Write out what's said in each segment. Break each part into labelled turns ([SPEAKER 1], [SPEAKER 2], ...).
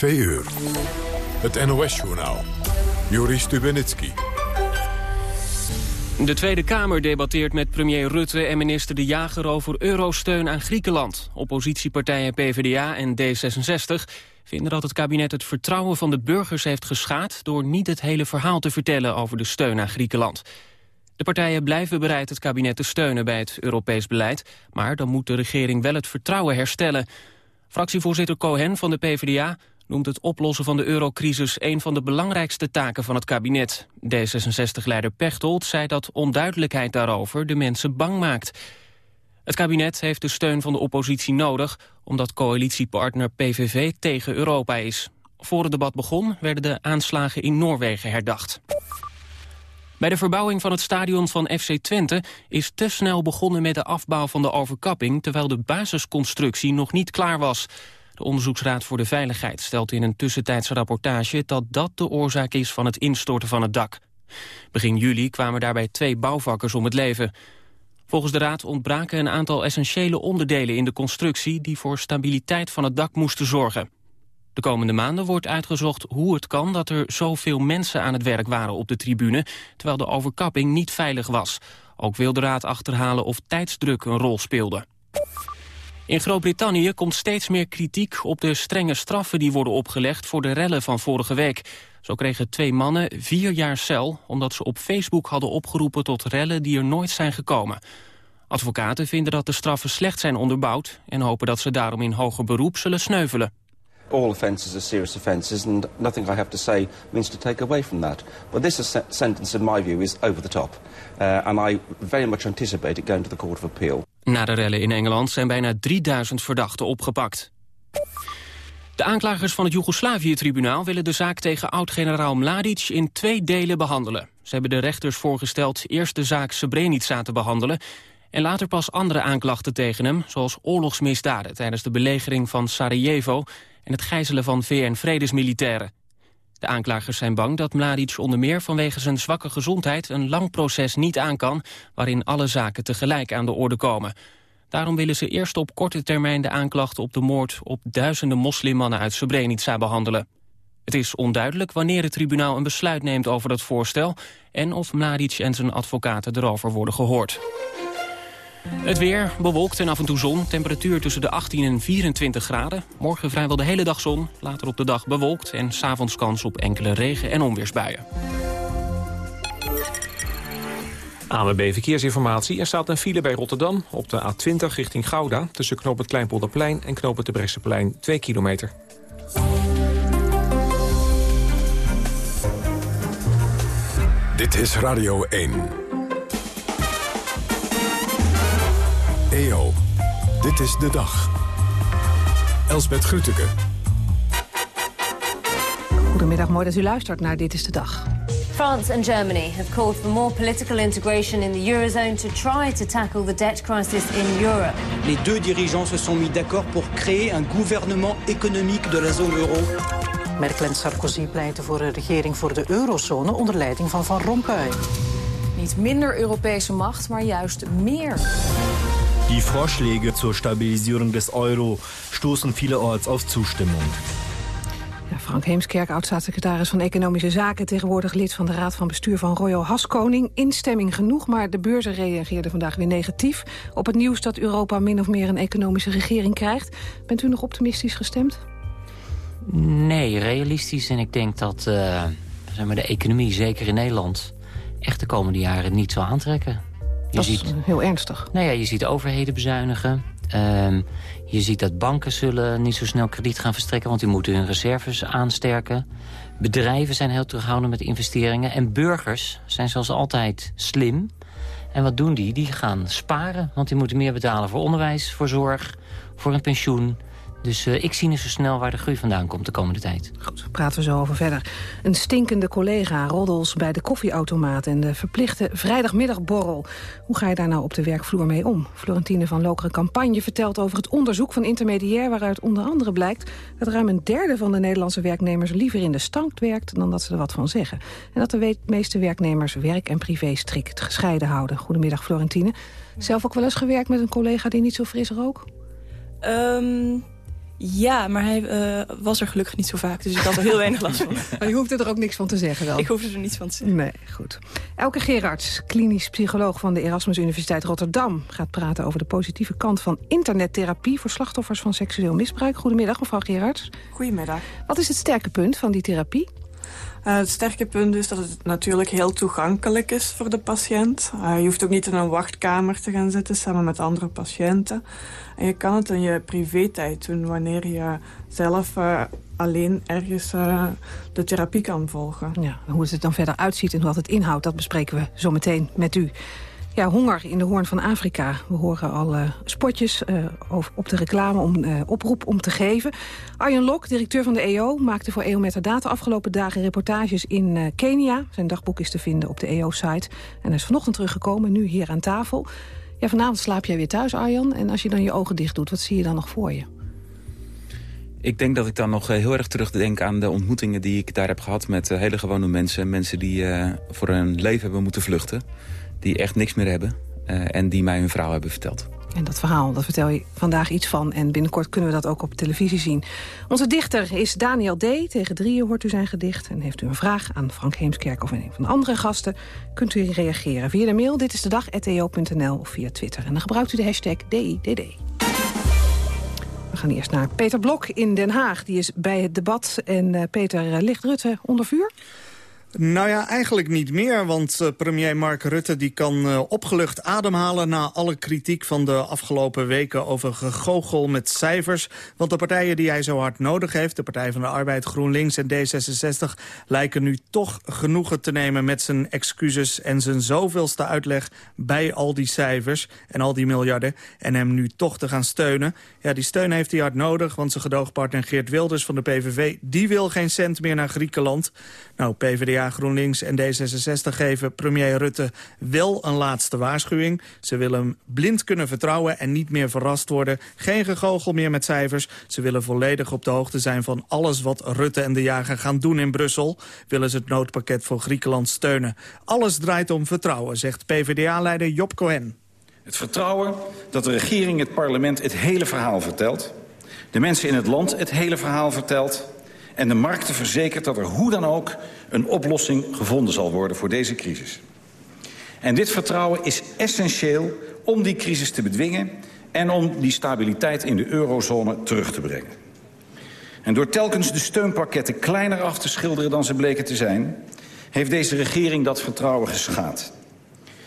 [SPEAKER 1] Twee uur. Het NOS-journaal. Joris Stubenitski.
[SPEAKER 2] De Tweede Kamer debatteert met premier Rutte en minister De Jager over eurosteun aan Griekenland. Oppositiepartijen PvdA en D66 vinden dat het kabinet het vertrouwen van de burgers heeft geschaad... door niet het hele verhaal te vertellen over de steun aan Griekenland. De partijen blijven bereid het kabinet te steunen bij het Europees beleid... maar dan moet de regering wel het vertrouwen herstellen. Fractievoorzitter Cohen van de PvdA noemt het oplossen van de eurocrisis... een van de belangrijkste taken van het kabinet. D66-leider Pechtold zei dat onduidelijkheid daarover de mensen bang maakt. Het kabinet heeft de steun van de oppositie nodig... omdat coalitiepartner PVV tegen Europa is. Voor het debat begon werden de aanslagen in Noorwegen herdacht. Bij de verbouwing van het stadion van FC Twente is te snel begonnen met de afbouw van de overkapping, terwijl de basisconstructie nog niet klaar was. De Onderzoeksraad voor de Veiligheid stelt in een tussentijdse rapportage dat dat de oorzaak is van het instorten van het dak. Begin juli kwamen daarbij twee bouwvakkers om het leven. Volgens de Raad ontbraken een aantal essentiële onderdelen in de constructie die voor stabiliteit van het dak moesten zorgen. De komende maanden wordt uitgezocht hoe het kan dat er zoveel mensen aan het werk waren op de tribune, terwijl de overkapping niet veilig was. Ook wil de Raad achterhalen of tijdsdruk een rol speelde. In Groot-Brittannië komt steeds meer kritiek op de strenge straffen die worden opgelegd voor de rellen van vorige week. Zo kregen twee mannen vier jaar cel omdat ze op Facebook hadden opgeroepen tot rellen die er nooit zijn gekomen. Advocaten vinden dat de straffen slecht zijn onderbouwd en hopen dat ze daarom in hoger beroep zullen sneuvelen.
[SPEAKER 3] All offences are serious offences and nothing I have to say means to take away from that. But this sentence in my view is over the top. Uh, and I very much anticipate it going to the Court of Appeal.
[SPEAKER 2] Na de rellen in Engeland zijn bijna 3000 verdachten opgepakt. De aanklagers van het Joegoslavië-tribunaal willen de zaak tegen oud-generaal Mladic in twee delen behandelen. Ze hebben de rechters voorgesteld eerst de zaak Srebrenica te behandelen en later pas andere aanklachten tegen hem, zoals oorlogsmisdaden tijdens de belegering van Sarajevo en het gijzelen van VN-vredesmilitairen. De aanklagers zijn bang dat Mladic onder meer vanwege zijn zwakke gezondheid een lang proces niet aan kan, waarin alle zaken tegelijk aan de orde komen. Daarom willen ze eerst op korte termijn de aanklachten op de moord op duizenden moslimmannen uit Srebrenica behandelen. Het is onduidelijk wanneer het tribunaal een besluit neemt over dat voorstel en of Mladic en zijn advocaten erover worden gehoord. Het weer bewolkt en af en toe zon. Temperatuur tussen de 18 en 24 graden. Morgen vrijwel de hele dag zon. Later op de dag bewolkt en s'avonds kans op enkele regen- en onweersbuien.
[SPEAKER 4] ANWB Verkeersinformatie. Er staat een file bij Rotterdam op de A20 richting Gouda... tussen knoop het Kleinpolderplein en knoop het de Bresseplein 2 kilometer.
[SPEAKER 1] Dit is Radio 1. EO, dit is de dag. Elsbeth Grütke.
[SPEAKER 5] Goedemiddag, mooi dat u luistert naar Dit is de Dag.
[SPEAKER 6] France and Germany have called for more political integration in the Eurozone to try to tackle the debt crisis in Europe.
[SPEAKER 7] Les deux dirigeants se sont mis d'accord pour créer un gouvernement économique de la zone euro.
[SPEAKER 8] Merkel en Sarkozy pleiten voor een regering voor de eurozone onder leiding van Van Rompuy.
[SPEAKER 5] Niet minder Europese macht, maar juist meer.
[SPEAKER 9] Die Vorschläge zur Stabilisierung des Euro stoßen vielerorts auf Zustimmung.
[SPEAKER 5] Ja, Frank Heemskerk, oud-staatssecretaris van Economische Zaken... tegenwoordig lid van de Raad van Bestuur van Royal Haskoning. Instemming genoeg, maar de beurzen reageerden vandaag weer negatief... op het nieuws dat Europa min of meer een economische regering krijgt. Bent u nog optimistisch gestemd?
[SPEAKER 10] Nee, realistisch. En ik denk dat uh, zeg maar de economie, zeker in Nederland... echt de komende jaren niet zal aantrekken.
[SPEAKER 5] Je dat ziet, is heel ernstig.
[SPEAKER 10] Nou ja, je ziet overheden bezuinigen. Um, je ziet dat banken zullen niet zo snel krediet gaan verstrekken... want die moeten hun reserves aansterken. Bedrijven zijn heel terughoudend met investeringen. En burgers zijn zoals altijd slim. En wat doen die? Die gaan sparen. Want die moeten meer betalen voor onderwijs, voor zorg, voor een pensioen... Dus uh, ik zie niet zo snel waar de groei vandaan komt de komende tijd.
[SPEAKER 5] Goed, praten we zo over verder. Een stinkende collega, roddels bij de koffieautomaat... en de verplichte vrijdagmiddagborrel. Hoe ga je daar nou op de werkvloer mee om? Florentine van Lokeren Campagne vertelt over het onderzoek van Intermediair... waaruit onder andere blijkt dat ruim een derde van de Nederlandse werknemers... liever in de stank werkt dan dat ze er wat van zeggen. En dat de meeste werknemers werk en privé strikt gescheiden houden. Goedemiddag, Florentine. Zelf ook wel eens gewerkt met een collega die niet zo fris rook?
[SPEAKER 11] Um... Ja, maar hij uh, was er gelukkig niet zo vaak. Dus ik had er heel weinig last van.
[SPEAKER 5] maar je hoefde er ook niks van te zeggen dan?
[SPEAKER 11] Ik hoefde er niets van te zeggen.
[SPEAKER 5] Nee, goed. Elke Gerards, klinisch psycholoog van de Erasmus Universiteit Rotterdam... gaat praten over de positieve kant van internettherapie... voor slachtoffers van seksueel misbruik. Goedemiddag, mevrouw Gerards.
[SPEAKER 12] Goedemiddag.
[SPEAKER 5] Wat is het sterke punt van die therapie?
[SPEAKER 12] Uh, het sterke punt is dat het natuurlijk heel toegankelijk is voor de patiënt. Uh, je hoeft ook niet in een wachtkamer te gaan zitten samen met andere patiënten. En je kan het in je privé-tijd doen wanneer je zelf uh, alleen ergens de therapie kan volgen.
[SPEAKER 5] Ja, hoe het er dan verder uitziet en wat het inhoudt, dat bespreken we zo meteen met u. Ja, honger in de Hoorn van Afrika. We horen al uh, spotjes uh, op de reclame om uh, oproep om te geven. Arjen Lok, directeur van de EO, maakte voor EO Metadata afgelopen dagen reportages in Kenia. Zijn dagboek is te vinden op de EO-site. En hij is vanochtend teruggekomen, nu hier aan tafel. Ja, vanavond slaap jij weer thuis, Arjan. En als je dan je ogen dicht doet, wat zie je dan nog voor je?
[SPEAKER 13] Ik denk dat ik dan nog heel erg terugdenk aan de ontmoetingen die ik daar heb gehad... met hele gewone mensen. Mensen die voor hun leven hebben moeten vluchten die echt niks meer hebben uh, en die mij hun verhaal hebben verteld.
[SPEAKER 5] En dat verhaal, daar vertel je vandaag iets van. En binnenkort kunnen we dat ook op televisie zien. Onze dichter is Daniel D. Tegen drieën hoort u zijn gedicht. En heeft u een vraag aan Frank Heemskerk of een van de andere gasten... kunt u reageren via de mail dit is de dag@eo.nl of via Twitter. En dan gebruikt u de hashtag DIDD. We gaan eerst naar Peter Blok in Den Haag. Die is bij het debat. En uh, Peter, uh, ligt Rutte onder vuur?
[SPEAKER 14] Nou ja, eigenlijk niet meer, want uh, premier Mark Rutte die kan uh, opgelucht ademhalen... na alle kritiek van de afgelopen weken over gegoochel met cijfers. Want de partijen die hij zo hard nodig heeft... de Partij van de Arbeid, GroenLinks en D66... lijken nu toch genoegen te nemen met zijn excuses... en zijn zoveelste uitleg bij al die cijfers en al die miljarden... en hem nu toch te gaan steunen. Ja, die steun heeft hij hard nodig, want zijn gedoogpartner Geert Wilders van de PVV... die wil geen cent meer naar Griekenland. Nou, PvdA GroenLinks en D66 geven premier Rutte wel een laatste waarschuwing. Ze willen hem blind kunnen vertrouwen en niet meer verrast worden. Geen gegogel meer met cijfers. Ze willen volledig op de hoogte zijn van alles wat Rutte en de jager gaan doen in Brussel. Willen ze het noodpakket voor Griekenland steunen. Alles draait om vertrouwen, zegt PvdA-leider Job Cohen.
[SPEAKER 15] Het vertrouwen dat de regering het parlement het hele verhaal vertelt. De mensen in het land het hele verhaal vertelt en de markten verzekert dat er hoe dan ook een oplossing gevonden zal worden voor deze crisis. En dit vertrouwen is essentieel om die crisis te bedwingen en om die stabiliteit in de eurozone terug te brengen. En door telkens de steunpakketten kleiner af te schilderen dan ze bleken te zijn... heeft deze regering dat vertrouwen geschaad.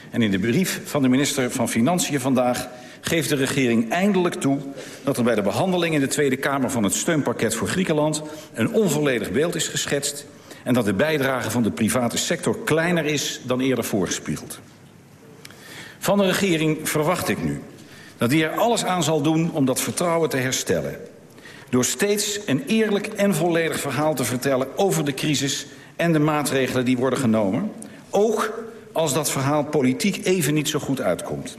[SPEAKER 15] En in de brief van de minister van Financiën vandaag geeft de regering eindelijk toe dat er bij de behandeling in de Tweede Kamer van het steunpakket voor Griekenland een onvolledig beeld is geschetst en dat de bijdrage van de private sector kleiner is dan eerder voorgespiegeld. Van de regering verwacht ik nu dat die er alles aan zal doen om dat vertrouwen te herstellen. Door steeds een eerlijk en volledig verhaal te vertellen over de crisis en de maatregelen die worden genomen. Ook als dat verhaal politiek even niet zo goed uitkomt.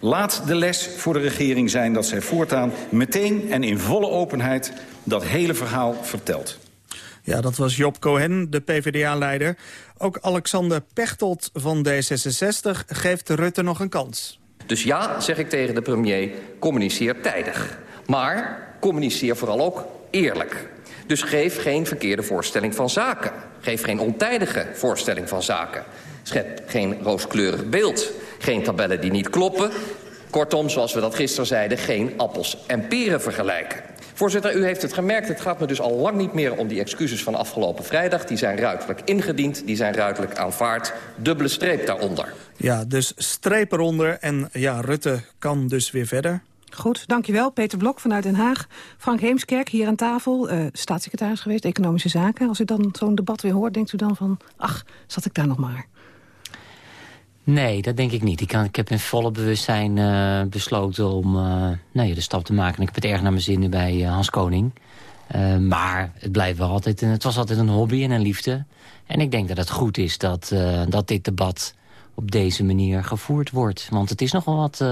[SPEAKER 15] Laat de les voor de regering zijn dat zij voortaan meteen en in volle openheid dat hele verhaal vertelt.
[SPEAKER 14] Ja, dat was Job Cohen, de PvdA-leider. Ook Alexander Pechtold van D66 geeft Rutte nog een kans.
[SPEAKER 16] Dus ja, zeg ik tegen de premier, communiceer tijdig. Maar communiceer vooral ook eerlijk. Dus geef geen verkeerde voorstelling van zaken. Geef geen ontijdige voorstelling van zaken. Schep geen rooskleurig beeld. Geen tabellen die niet kloppen. Kortom, zoals we dat gisteren zeiden, geen appels en peren vergelijken. Voorzitter, u heeft het gemerkt. Het gaat me dus al lang niet meer om die excuses van afgelopen vrijdag. Die zijn ruidelijk ingediend, die zijn ruidelijk aanvaard. Dubbele streep daaronder.
[SPEAKER 14] Ja, dus streep eronder. En ja, Rutte kan dus weer verder.
[SPEAKER 5] Goed, dankjewel. Peter Blok vanuit Den Haag. Frank Heemskerk hier aan tafel, uh, staatssecretaris geweest, Economische Zaken. Als u dan zo'n debat weer hoort, denkt u dan van... ach, zat ik daar nog maar.
[SPEAKER 10] Nee, dat denk ik niet. Ik, kan, ik heb in volle bewustzijn uh, besloten om uh, nou de stap te maken. Ik heb het erg naar mijn zin nu bij uh, Hans Koning. maar het, blijft wel altijd, het was altijd een hobby en een liefde. En ik denk dat het goed is dat, dat dit debat op deze manier gevoerd wordt. Want het is nogal wat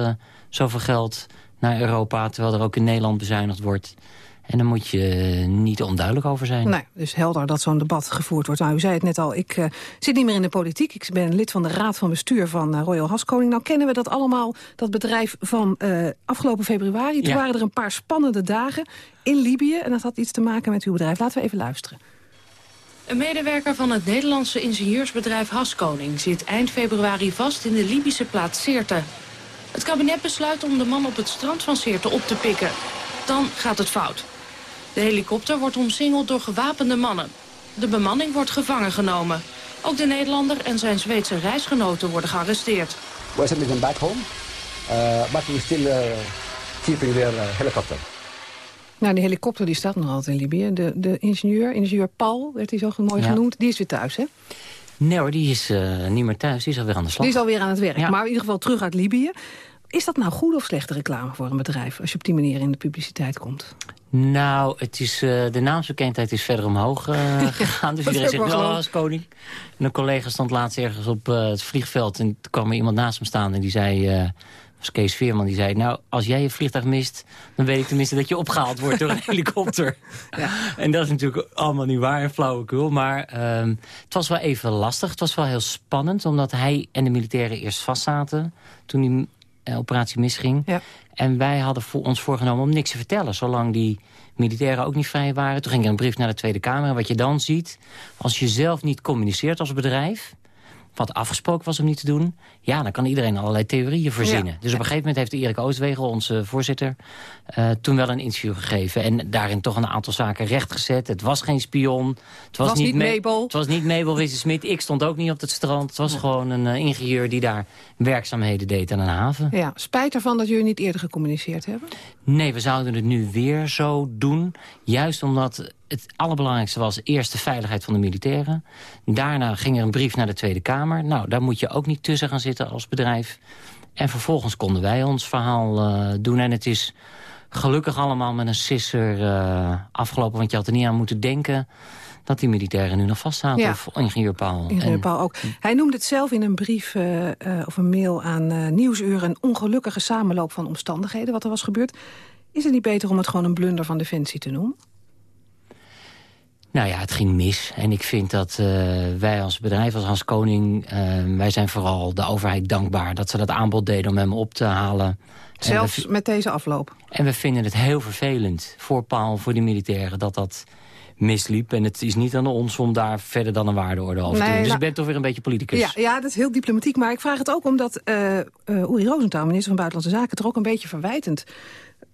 [SPEAKER 10] zoveel geld naar Europa... terwijl er ook in Nederland bezuinigd wordt. En daar moet je niet onduidelijk over zijn.
[SPEAKER 5] Nee, dus helder dat zo'n debat gevoerd wordt. Nou, u zei het net al, ik uh, zit niet meer in de politiek. Ik ben lid van de raad van bestuur van uh, Royal Haskoning. Nou kennen we dat allemaal, dat bedrijf van uh, afgelopen februari. Toen ja. waren er een paar spannende dagen in Libië. En dat had iets te maken met uw bedrijf. Laten we even luisteren.
[SPEAKER 17] Een medewerker van het Nederlandse ingenieursbedrijf Haskoning... zit eind februari vast in de Libische plaats Sirte. Het kabinet besluit om de man op het strand van Sirte op te pikken. Dan gaat het fout. De helikopter wordt omsingeld door gewapende mannen. De bemanning wordt gevangen genomen. Ook de Nederlander en zijn Zweedse reisgenoten worden gearresteerd.
[SPEAKER 18] We sending them back home, uh, but we still uh, keeping their uh, helicopter.
[SPEAKER 5] Nou, die helikopter die staat nog altijd in Libië. De, de ingenieur, ingenieur Paul, werd hij zo mooi ja. genoemd, die is weer thuis, hè?
[SPEAKER 10] Nee hoor, die is uh, niet meer thuis, die is alweer aan de slag.
[SPEAKER 5] Die is alweer aan het werk, ja. maar in ieder geval terug uit Libië. Is dat nou goede of slechte reclame voor een bedrijf... als je op die manier in de publiciteit komt?
[SPEAKER 10] Nou, het is, uh, de naamsbekendheid is verder omhoog uh, gegaan. Dus iedereen zegt, wel als koning. En een collega stond laatst ergens op uh, het vliegveld... en toen kwam er iemand naast hem staan en die zei... was Kees Veerman, die zei... nou, als jij je vliegtuig mist... dan weet ik tenminste dat je opgehaald wordt door een helikopter. Ja. En dat is natuurlijk allemaal niet waar en flauwekul. Maar ehm, het was wel even lastig. Het was wel heel spannend... omdat hij en de militairen eerst vastzaten... toen die operatie misging. Ja. En wij hadden voor ons voorgenomen om niks te vertellen... zolang die militairen ook niet vrij waren. Toen ging er een brief naar de Tweede Kamer. En wat je dan ziet, als je zelf niet communiceert als bedrijf wat afgesproken was om niet te doen... ja, dan kan iedereen allerlei theorieën verzinnen. Ja. Dus op een gegeven moment heeft Erik Oostwegel, onze voorzitter... Uh, toen wel een interview gegeven. En daarin toch een aantal zaken rechtgezet. Het was geen spion. Het was,
[SPEAKER 5] was niet Mabel.
[SPEAKER 10] Het was niet Mabel Wisse-Smit. Ik stond ook niet op het strand. Het was ja. gewoon een uh, ingenieur die daar werkzaamheden deed aan een haven.
[SPEAKER 5] Ja, spijt ervan dat jullie niet eerder gecommuniceerd hebben?
[SPEAKER 10] Nee, we zouden het nu weer zo doen. Juist omdat het allerbelangrijkste was eerst de veiligheid van de militairen. Daarna ging er een brief naar de Tweede Kamer. Nou, daar moet je ook niet tussen gaan zitten als bedrijf. En vervolgens konden wij ons verhaal uh, doen. En het is gelukkig allemaal met een sisser uh, afgelopen. Want je had er niet aan moeten denken dat die militairen nu nog vastzaten. Ja. Of ingenieur Paul.
[SPEAKER 5] Ingenieur Paul ook. Hij noemde het zelf in een brief uh, of een mail aan Nieuwsuur... een ongelukkige samenloop van omstandigheden wat er was gebeurd. Is het niet beter om het gewoon een blunder van Defensie te noemen?
[SPEAKER 10] Nou ja, het ging mis. En ik vind dat uh, wij als bedrijf, als Hans Koning... Uh, wij zijn vooral de overheid dankbaar dat ze dat aanbod deden om hem op te halen.
[SPEAKER 5] Zelfs met deze afloop?
[SPEAKER 10] En we vinden het heel vervelend voor Paul, voor de militairen... dat dat misliep. En het is niet aan ons om daar verder dan een waardeorde over nee, te doen. Dus nou, ik ben toch weer een beetje politicus.
[SPEAKER 5] Ja, ja, dat is heel diplomatiek. Maar ik vraag het ook omdat uh, Uri Rosenthal, minister van Buitenlandse Zaken... er ook een beetje verwijtend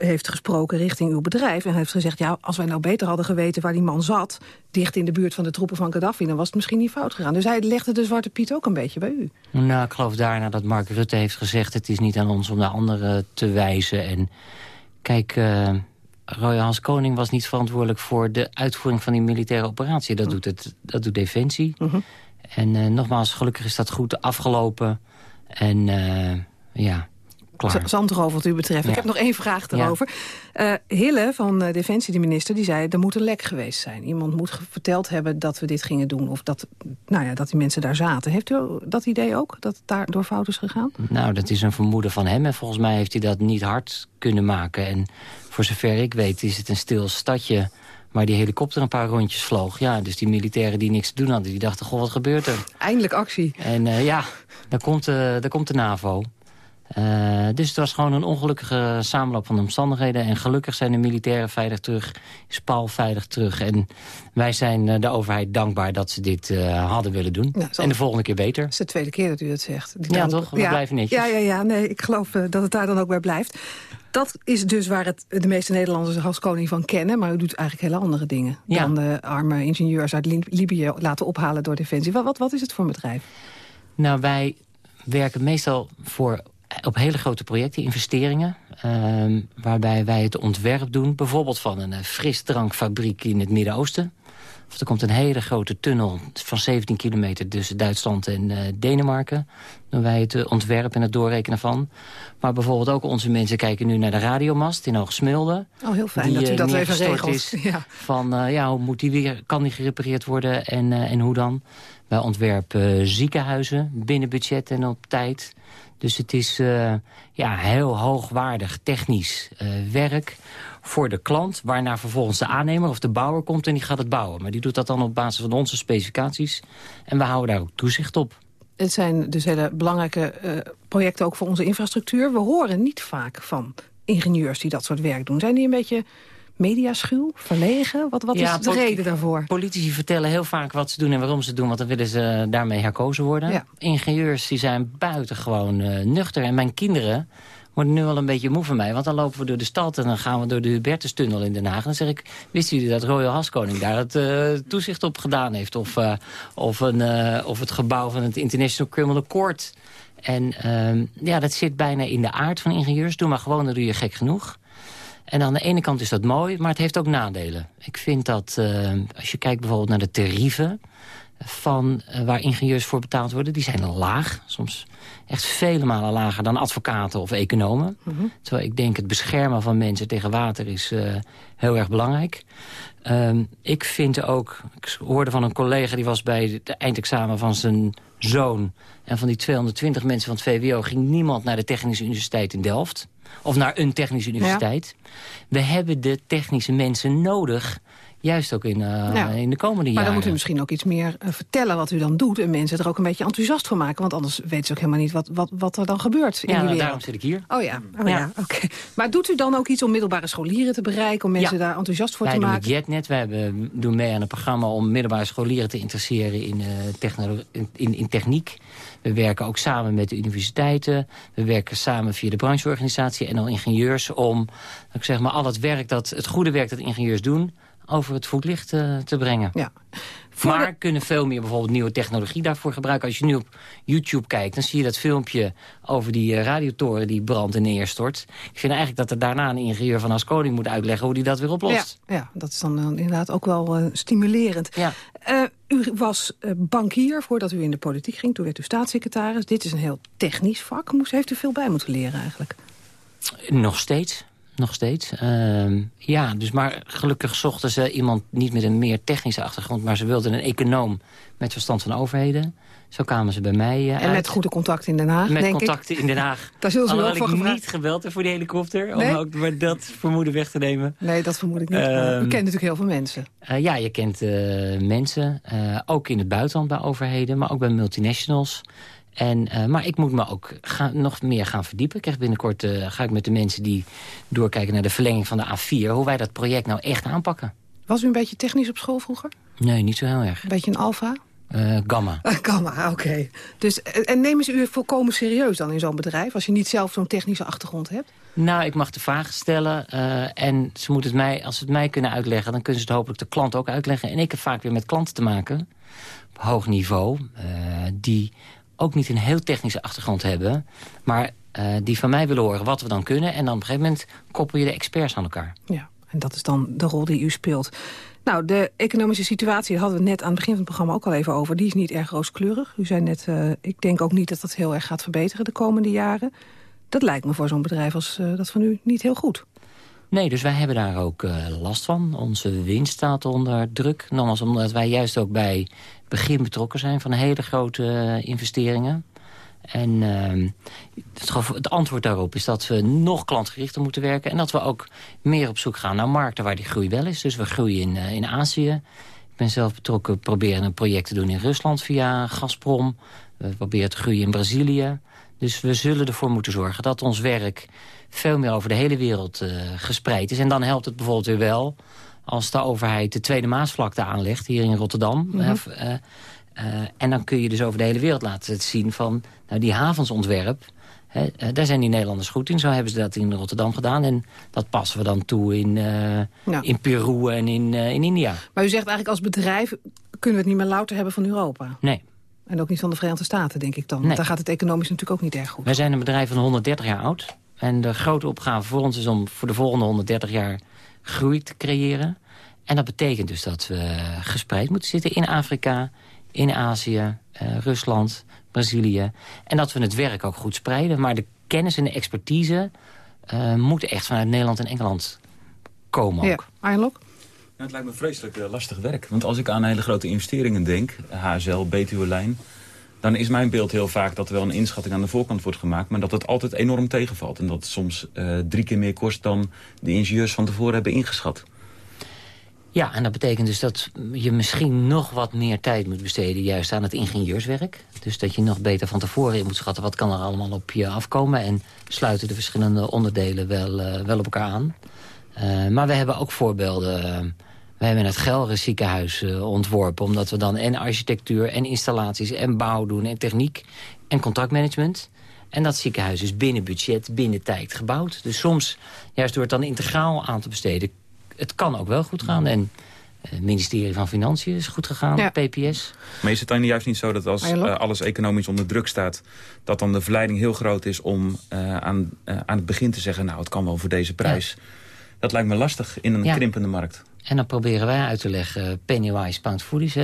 [SPEAKER 5] heeft gesproken richting uw bedrijf... en heeft gezegd, ja, als wij nou beter hadden geweten waar die man zat... dicht in de buurt van de troepen van Gaddafi, dan was het misschien niet fout gegaan. Dus hij legde de Zwarte Piet ook een beetje bij u.
[SPEAKER 10] Nou, ik geloof daarna dat Mark Rutte heeft gezegd... het is niet aan ons om naar anderen te wijzen. En kijk, uh, Roy Hans Koning was niet verantwoordelijk... voor de uitvoering van die militaire operatie. Dat, doet, het, dat doet Defensie. Uh -huh. En uh, nogmaals, gelukkig is dat goed afgelopen. En uh, ja...
[SPEAKER 5] Zandrover wat u betreft. Ja. Ik heb nog één vraag erover. Ja. Uh, Hille van uh, Defensie, de minister, die zei... er moet een lek geweest zijn. Iemand moet verteld hebben dat we dit gingen doen. Of dat, nou ja, dat die mensen daar zaten. Heeft u dat idee ook, dat het daar door fout is gegaan?
[SPEAKER 10] Nou, dat is een vermoeden van hem. En volgens mij heeft hij dat niet hard kunnen maken. En voor zover ik weet is het een stil stadje... Maar die helikopter een paar rondjes vloog. Ja, dus die militairen die niks te doen hadden, die dachten, goh, wat gebeurt er?
[SPEAKER 5] Eindelijk actie.
[SPEAKER 10] En uh, ja, daar komt, uh, daar komt de NAVO. Uh, dus het was gewoon een ongelukkige samenloop van de omstandigheden. En gelukkig zijn de militairen veilig terug, is Paul veilig terug. En wij zijn uh, de overheid dankbaar dat ze dit uh, hadden willen doen. En de volgende keer beter. Het
[SPEAKER 5] is de tweede keer dat u dat zegt.
[SPEAKER 10] Die ja, toch? We ja, blijven netjes.
[SPEAKER 5] Ja, ja, ja. Nee, ik geloof dat het daar dan ook bij blijft. Dat is dus waar het de meeste Nederlanders als koning van kennen. Maar u doet eigenlijk hele andere dingen. Ja. Dan de arme ingenieurs uit Libië laten ophalen door Defensie. Wat, wat, wat is het voor een bedrijf?
[SPEAKER 10] Nou, wij werken meestal voor op hele grote projecten, investeringen... Uh, waarbij wij het ontwerp doen, bijvoorbeeld van een uh, frisdrankfabriek in het Midden-Oosten. Of er komt een hele grote tunnel van 17 kilometer tussen Duitsland en uh, Denemarken. Doen wij het ontwerp en het doorrekenen van. Maar bijvoorbeeld ook onze mensen kijken nu naar de radiomast in Hoogsmilde.
[SPEAKER 5] Oh, heel fijn die, dat u dat even regelt.
[SPEAKER 10] Is ja. Van, ja, hoe moet die weer, kan die gerepareerd worden en, en hoe dan? Wij ontwerpen ziekenhuizen binnen budget en op tijd... Dus het is uh, ja, heel hoogwaardig technisch uh, werk voor de klant... waarna vervolgens de aannemer of de bouwer komt en die gaat het bouwen. Maar die doet dat dan op basis van onze specificaties. En we houden daar ook toezicht op.
[SPEAKER 5] Het zijn dus hele belangrijke uh, projecten ook voor onze infrastructuur. We horen niet vaak van ingenieurs die dat soort werk doen. Zijn die een beetje mediaschuw, verlegen? Wat, wat is de reden daarvoor?
[SPEAKER 10] Politici vertellen heel vaak wat ze doen en waarom ze doen... want dan willen ze daarmee herkozen worden. Ingenieurs die zijn buitengewoon uh, nuchter. En mijn kinderen worden nu wel een beetje moe van mij. Want dan lopen we door de stad en dan gaan we door de Hubertustunnel in Den Haag. En dan zeg ik, wisten jullie dat Royal Haskoning daar het uh, toezicht op gedaan heeft? Of, uh, of, een, of het gebouw van het International Criminal Court... En uh, ja, dat zit bijna in de aard van ingenieurs. Doe maar gewoon, dan doe je gek genoeg. En aan de ene kant is dat mooi, maar het heeft ook nadelen. Ik vind dat, uh, als je kijkt bijvoorbeeld naar de tarieven... van uh, waar ingenieurs voor betaald worden, die zijn laag. Soms echt vele malen lager dan advocaten of economen. Mm -hmm. Terwijl ik denk het beschermen van mensen tegen water is uh, heel erg belangrijk. Um, ik vind ook, ik hoorde van een collega die was bij het eindexamen van zijn zoon... en van die 220 mensen van het VWO ging niemand naar de Technische Universiteit in Delft. Of naar een technische universiteit. Ja. We hebben de technische mensen nodig Juist ook in, uh, ja. in de komende jaren.
[SPEAKER 5] Maar dan moet u misschien ook iets meer uh, vertellen wat u dan doet... en mensen er ook een beetje enthousiast voor maken. Want anders weten ze ook helemaal niet wat, wat, wat er dan gebeurt in
[SPEAKER 10] ja,
[SPEAKER 5] die wereld.
[SPEAKER 10] daarom zit ik hier.
[SPEAKER 5] Oh ja, oh, ja. ja. oké. Okay. Maar doet u dan ook iets om middelbare scholieren te bereiken... om mensen daar enthousiast voor
[SPEAKER 10] Wij
[SPEAKER 5] te
[SPEAKER 10] doen
[SPEAKER 5] maken?
[SPEAKER 10] Wij Jetnet, wij hebben, doen mee aan een programma... om middelbare scholieren te interesseren in, uh, in, in, in techniek. We werken ook samen met de universiteiten. We werken samen via de brancheorganisatie en al ingenieurs... om ik zeg maar, al het werk dat, het goede werk dat ingenieurs doen over het voetlicht uh, te brengen.
[SPEAKER 5] Ja.
[SPEAKER 10] Maar de... kunnen veel meer bijvoorbeeld nieuwe technologie daarvoor gebruiken. Als je nu op YouTube kijkt, dan zie je dat filmpje over die uh, radiotoren die brandt en neerstort. Ik vind eigenlijk dat er daarna een ingenieur van Haskoning moet uitleggen hoe die dat weer oplost.
[SPEAKER 5] Ja, ja dat is dan uh, inderdaad ook wel stimulerend.
[SPEAKER 10] Ja.
[SPEAKER 5] U was bankier voordat u in de politiek ging. Toen werd u staatssecretaris. Dit is een heel technisch vak. Moest, heeft u veel bij moeten leren eigenlijk?
[SPEAKER 10] Nog steeds. Nog steeds. Uh, ja, dus maar gelukkig zochten ze iemand niet met een meer technische achtergrond... maar ze wilden een econoom met verstand van overheden. Zo kwamen ze bij mij uh,
[SPEAKER 5] En met goede contacten in Den Haag,
[SPEAKER 10] Met
[SPEAKER 5] denk
[SPEAKER 10] contacten
[SPEAKER 5] ik.
[SPEAKER 10] in Den Haag.
[SPEAKER 5] Daar zullen ze
[SPEAKER 10] Alhoewel
[SPEAKER 5] wel voor
[SPEAKER 10] ik
[SPEAKER 5] gevraagd.
[SPEAKER 10] niet gebeld voor die helikopter.
[SPEAKER 5] Nee?
[SPEAKER 10] Om ook maar dat vermoeden weg te nemen.
[SPEAKER 5] Nee, dat vermoed ik niet.
[SPEAKER 10] Ehm,
[SPEAKER 5] u kent natuurlijk heel veel mensen.
[SPEAKER 10] Uh, ja, je kent uh, mensen. Ook in het buitenland bij overheden, maar ook bij multinationals. En, uh, maar ik moet me ook gaan, nog meer gaan verdiepen. Ik krijg binnenkort uh, ga ik met de mensen die doorkijken naar de verlenging van de A4... hoe wij dat project nou echt aanpakken.
[SPEAKER 5] Was u een beetje technisch op school vroeger?
[SPEAKER 10] Nee, niet zo heel erg.
[SPEAKER 5] Een beetje een alfa?
[SPEAKER 10] Uh, gamma.
[SPEAKER 5] gamma, oké. Okay. Dus, en nemen ze u volkomen serieus dan in zo'n bedrijf... als je niet zelf zo'n technische achtergrond hebt?
[SPEAKER 10] Nou, ik mag de vragen stellen. Uh, en ze moeten het mij, als ze het mij kunnen uitleggen... dan kunnen ze het hopelijk de klant ook uitleggen. En ik heb vaak weer met klanten te maken, op hoog niveau... die ook niet een heel technische achtergrond hebben... maar uh, die van mij willen horen wat we dan kunnen... en dan op een gegeven moment koppel je de experts aan elkaar.
[SPEAKER 5] Ja, en dat is dan de rol die u speelt. Nou, de economische situatie hadden we net aan het begin van het programma ook al even over. Die is niet erg rooskleurig. U zei net, uh, ik denk ook niet dat dat heel erg gaat verbeteren de komende jaren. Dat lijkt me voor zo'n bedrijf als uh, dat van u niet heel goed.
[SPEAKER 10] Nee, dus wij hebben daar ook uh, last van. Onze winst staat onder druk. Nogmaals, omdat wij juist ook bij begin betrokken zijn van hele grote uh, investeringen. En uh, het, het, antwoord daarop is dat we nog klantgerichter moeten werken... en dat we ook meer op zoek gaan naar markten waar die groei wel is. Dus we groeien in, uh, in Azië. Ik ben zelf betrokken, proberen een project te doen in Rusland via Gazprom. We proberen te groeien in Brazilië. Dus we zullen ervoor moeten zorgen dat ons werk veel meer over de hele wereld uh, gespreid is. En dan helpt het bijvoorbeeld weer wel als de overheid de Tweede Maasvlakte aanlegt... hier in Rotterdam. Mm -hmm. uh, uh, en dan kun je dus over de hele wereld laten zien van... nou, die havensontwerp, hè, daar zijn die Nederlanders goed in. Zo hebben ze dat in Rotterdam gedaan. En dat passen we dan toe in, nou. in Peru en in, in India.
[SPEAKER 5] Maar u zegt eigenlijk als bedrijf kunnen we het niet meer louter hebben van Europa?
[SPEAKER 10] Nee.
[SPEAKER 5] En ook niet van de Verenigde Staten, denk ik dan.
[SPEAKER 10] Nee.
[SPEAKER 5] Want daar gaat het economisch natuurlijk ook niet erg goed.
[SPEAKER 10] Wij zijn een bedrijf van 130 jaar oud. En de grote opgave voor ons is om voor de volgende 130 jaar groei te creëren. En dat betekent dus dat we gespreid moeten zitten in Afrika, in Azië, uh, Rusland, Brazilië. En dat we het werk ook goed spreiden. Maar de kennis en de expertise uh, moeten echt vanuit Nederland en Engeland komen ook.
[SPEAKER 5] Ja, Arlok?
[SPEAKER 13] Nou, het lijkt me vreselijk uh, lastig werk. Want als ik aan hele grote investeringen denk, HSL, Betuwe-lijn... dan is mijn beeld heel vaak dat er wel een inschatting aan de voorkant wordt gemaakt... maar dat het altijd enorm tegenvalt. En dat het soms uh, drie keer meer kost dan de ingenieurs van tevoren hebben ingeschat.
[SPEAKER 10] Ja, en dat betekent dus dat je misschien nog wat meer tijd moet besteden... juist aan het ingenieurswerk. Dus dat je nog beter van tevoren in moet schatten... wat kan er allemaal op je afkomen... en sluiten de verschillende onderdelen wel, uh, wel op elkaar aan. Uh, maar we hebben ook voorbeelden... We hebben het Gelre ziekenhuis uh, ontworpen... omdat we dan en architectuur en installaties en bouw doen... en techniek en contractmanagement. En dat ziekenhuis is binnen budget, binnen tijd gebouwd. Dus soms, juist door het dan integraal aan te besteden... het kan ook wel goed gaan. En het ministerie van Financiën is goed gegaan, ja. PPS.
[SPEAKER 13] Maar is het dan juist niet zo dat als uh, alles economisch onder druk staat... dat dan de verleiding heel groot is om uh, aan, uh, aan het begin te zeggen... nou, het kan wel voor deze prijs. Ja. Dat lijkt me lastig in een ja. krimpende markt.
[SPEAKER 10] En dan proberen wij uit te leggen, pennywise, pound foolish.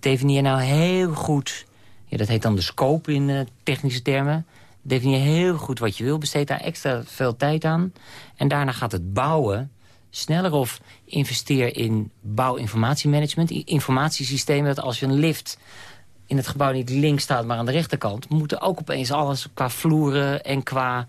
[SPEAKER 10] Definieer nou heel goed, ja, dat heet dan de scope in uh, technische termen. Definieer heel goed wat je wil, besteed daar extra veel tijd aan. En daarna gaat het bouwen sneller of investeer in bouwinformatiemanagement. Informatiesystemen dat als je een lift in het gebouw niet links staat, maar aan de rechterkant... moet er ook opeens alles qua vloeren en qua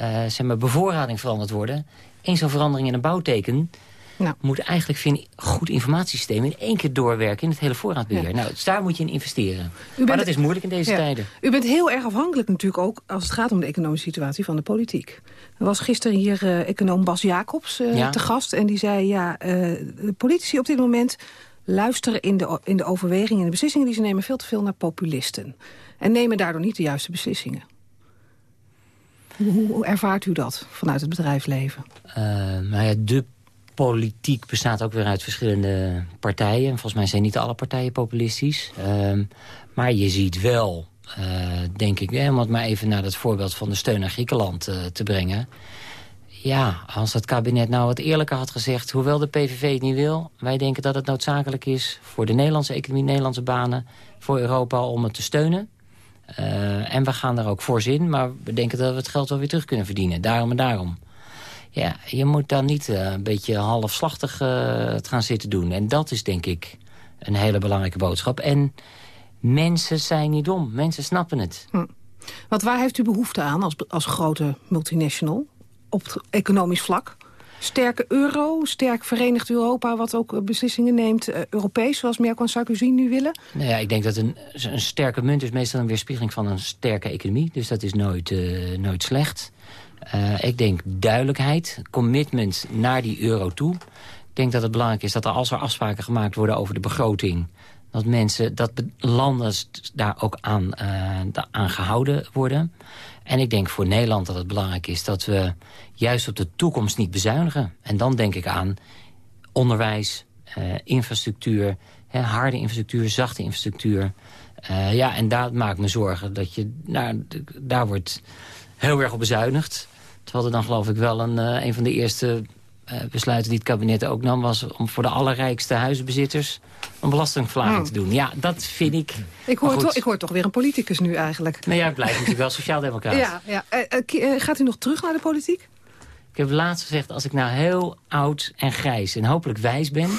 [SPEAKER 10] uh, zeg maar, bevoorrading veranderd worden. Eens zo'n verandering in een bouwteken nou. moet eigenlijk ik, goed informatiesysteem in één keer doorwerken in het hele voorraadbeheer. Ja. Nou, dus daar moet je in investeren. Bent, maar dat is moeilijk in deze ja. tijden.
[SPEAKER 5] U bent heel erg afhankelijk natuurlijk ook als het gaat om de economische situatie van de politiek. Er was gisteren hier uh, econoom Bas Jacobs uh, ja. te gast en die zei ja, uh, de politici op dit moment luisteren in de, in de overwegingen en de beslissingen die ze nemen veel te veel naar populisten. En nemen daardoor niet de juiste beslissingen. Hoe, hoe ervaart u dat vanuit het bedrijfsleven?
[SPEAKER 10] nou ja, de politiek bestaat ook weer uit verschillende partijen. Volgens mij zijn niet alle partijen populistisch. Um, maar je ziet wel, uh, denk ik, om het maar even naar het voorbeeld van de steun aan Griekenland uh, te brengen. Ja, als het kabinet nou wat eerlijker had gezegd... hoewel de PVV het niet wil... wij denken dat het noodzakelijk is voor de Nederlandse economie... Nederlandse banen, voor Europa om het te steunen. Uh, en we gaan daar ook voor zin, maar we denken dat we het geld wel weer terug kunnen verdienen. Daarom en daarom. Ja, je moet dan niet uh, een beetje halfslachtig uh, het gaan zitten doen. En dat is denk ik een hele belangrijke boodschap. En mensen zijn niet dom. Mensen snappen het.
[SPEAKER 5] Hm. Want waar heeft u behoefte aan als, als grote multinational? Op economisch vlak? Sterke euro, sterk verenigd Europa... wat ook beslissingen neemt, uh, Europees, zoals Merkel en Sarkozy nu willen?
[SPEAKER 10] Nou ja, ik denk dat een, een sterke munt is meestal een weerspiegeling van een sterke economie. Dus dat is nooit, nooit slecht. Uh, ik denk duidelijkheid, commitment naar die euro toe. Ik denk dat het belangrijk is dat er als er afspraken gemaakt worden over de begroting... dat mensen, dat landen daar ook aan, uh, aan gehouden worden. En ik denk voor Nederland dat het belangrijk is dat we juist op de toekomst niet bezuinigen. En dan denk ik aan onderwijs, uh, infrastructuur, hè, harde infrastructuur, zachte infrastructuur. Ja, en daar maak ik me zorgen dat je, nou, daar wordt heel erg op bezuinigd. Terwijl er dan geloof ik wel een, uh, een van de eerste uh, besluiten die het kabinet ook nam... was om voor de allerrijkste huizenbezitters een belastingverlaging oh. te doen. Ja, dat vind ik...
[SPEAKER 5] Ik hoor, toch, ik hoor toch weer een politicus nu eigenlijk.
[SPEAKER 10] Nee, ja, ik blijf natuurlijk wel sociaaldemocraat.
[SPEAKER 5] Ja, ja. Uh, gaat u nog terug naar de politiek?
[SPEAKER 10] Ik heb laatst gezegd, als ik nou heel oud en grijs en hopelijk wijs ben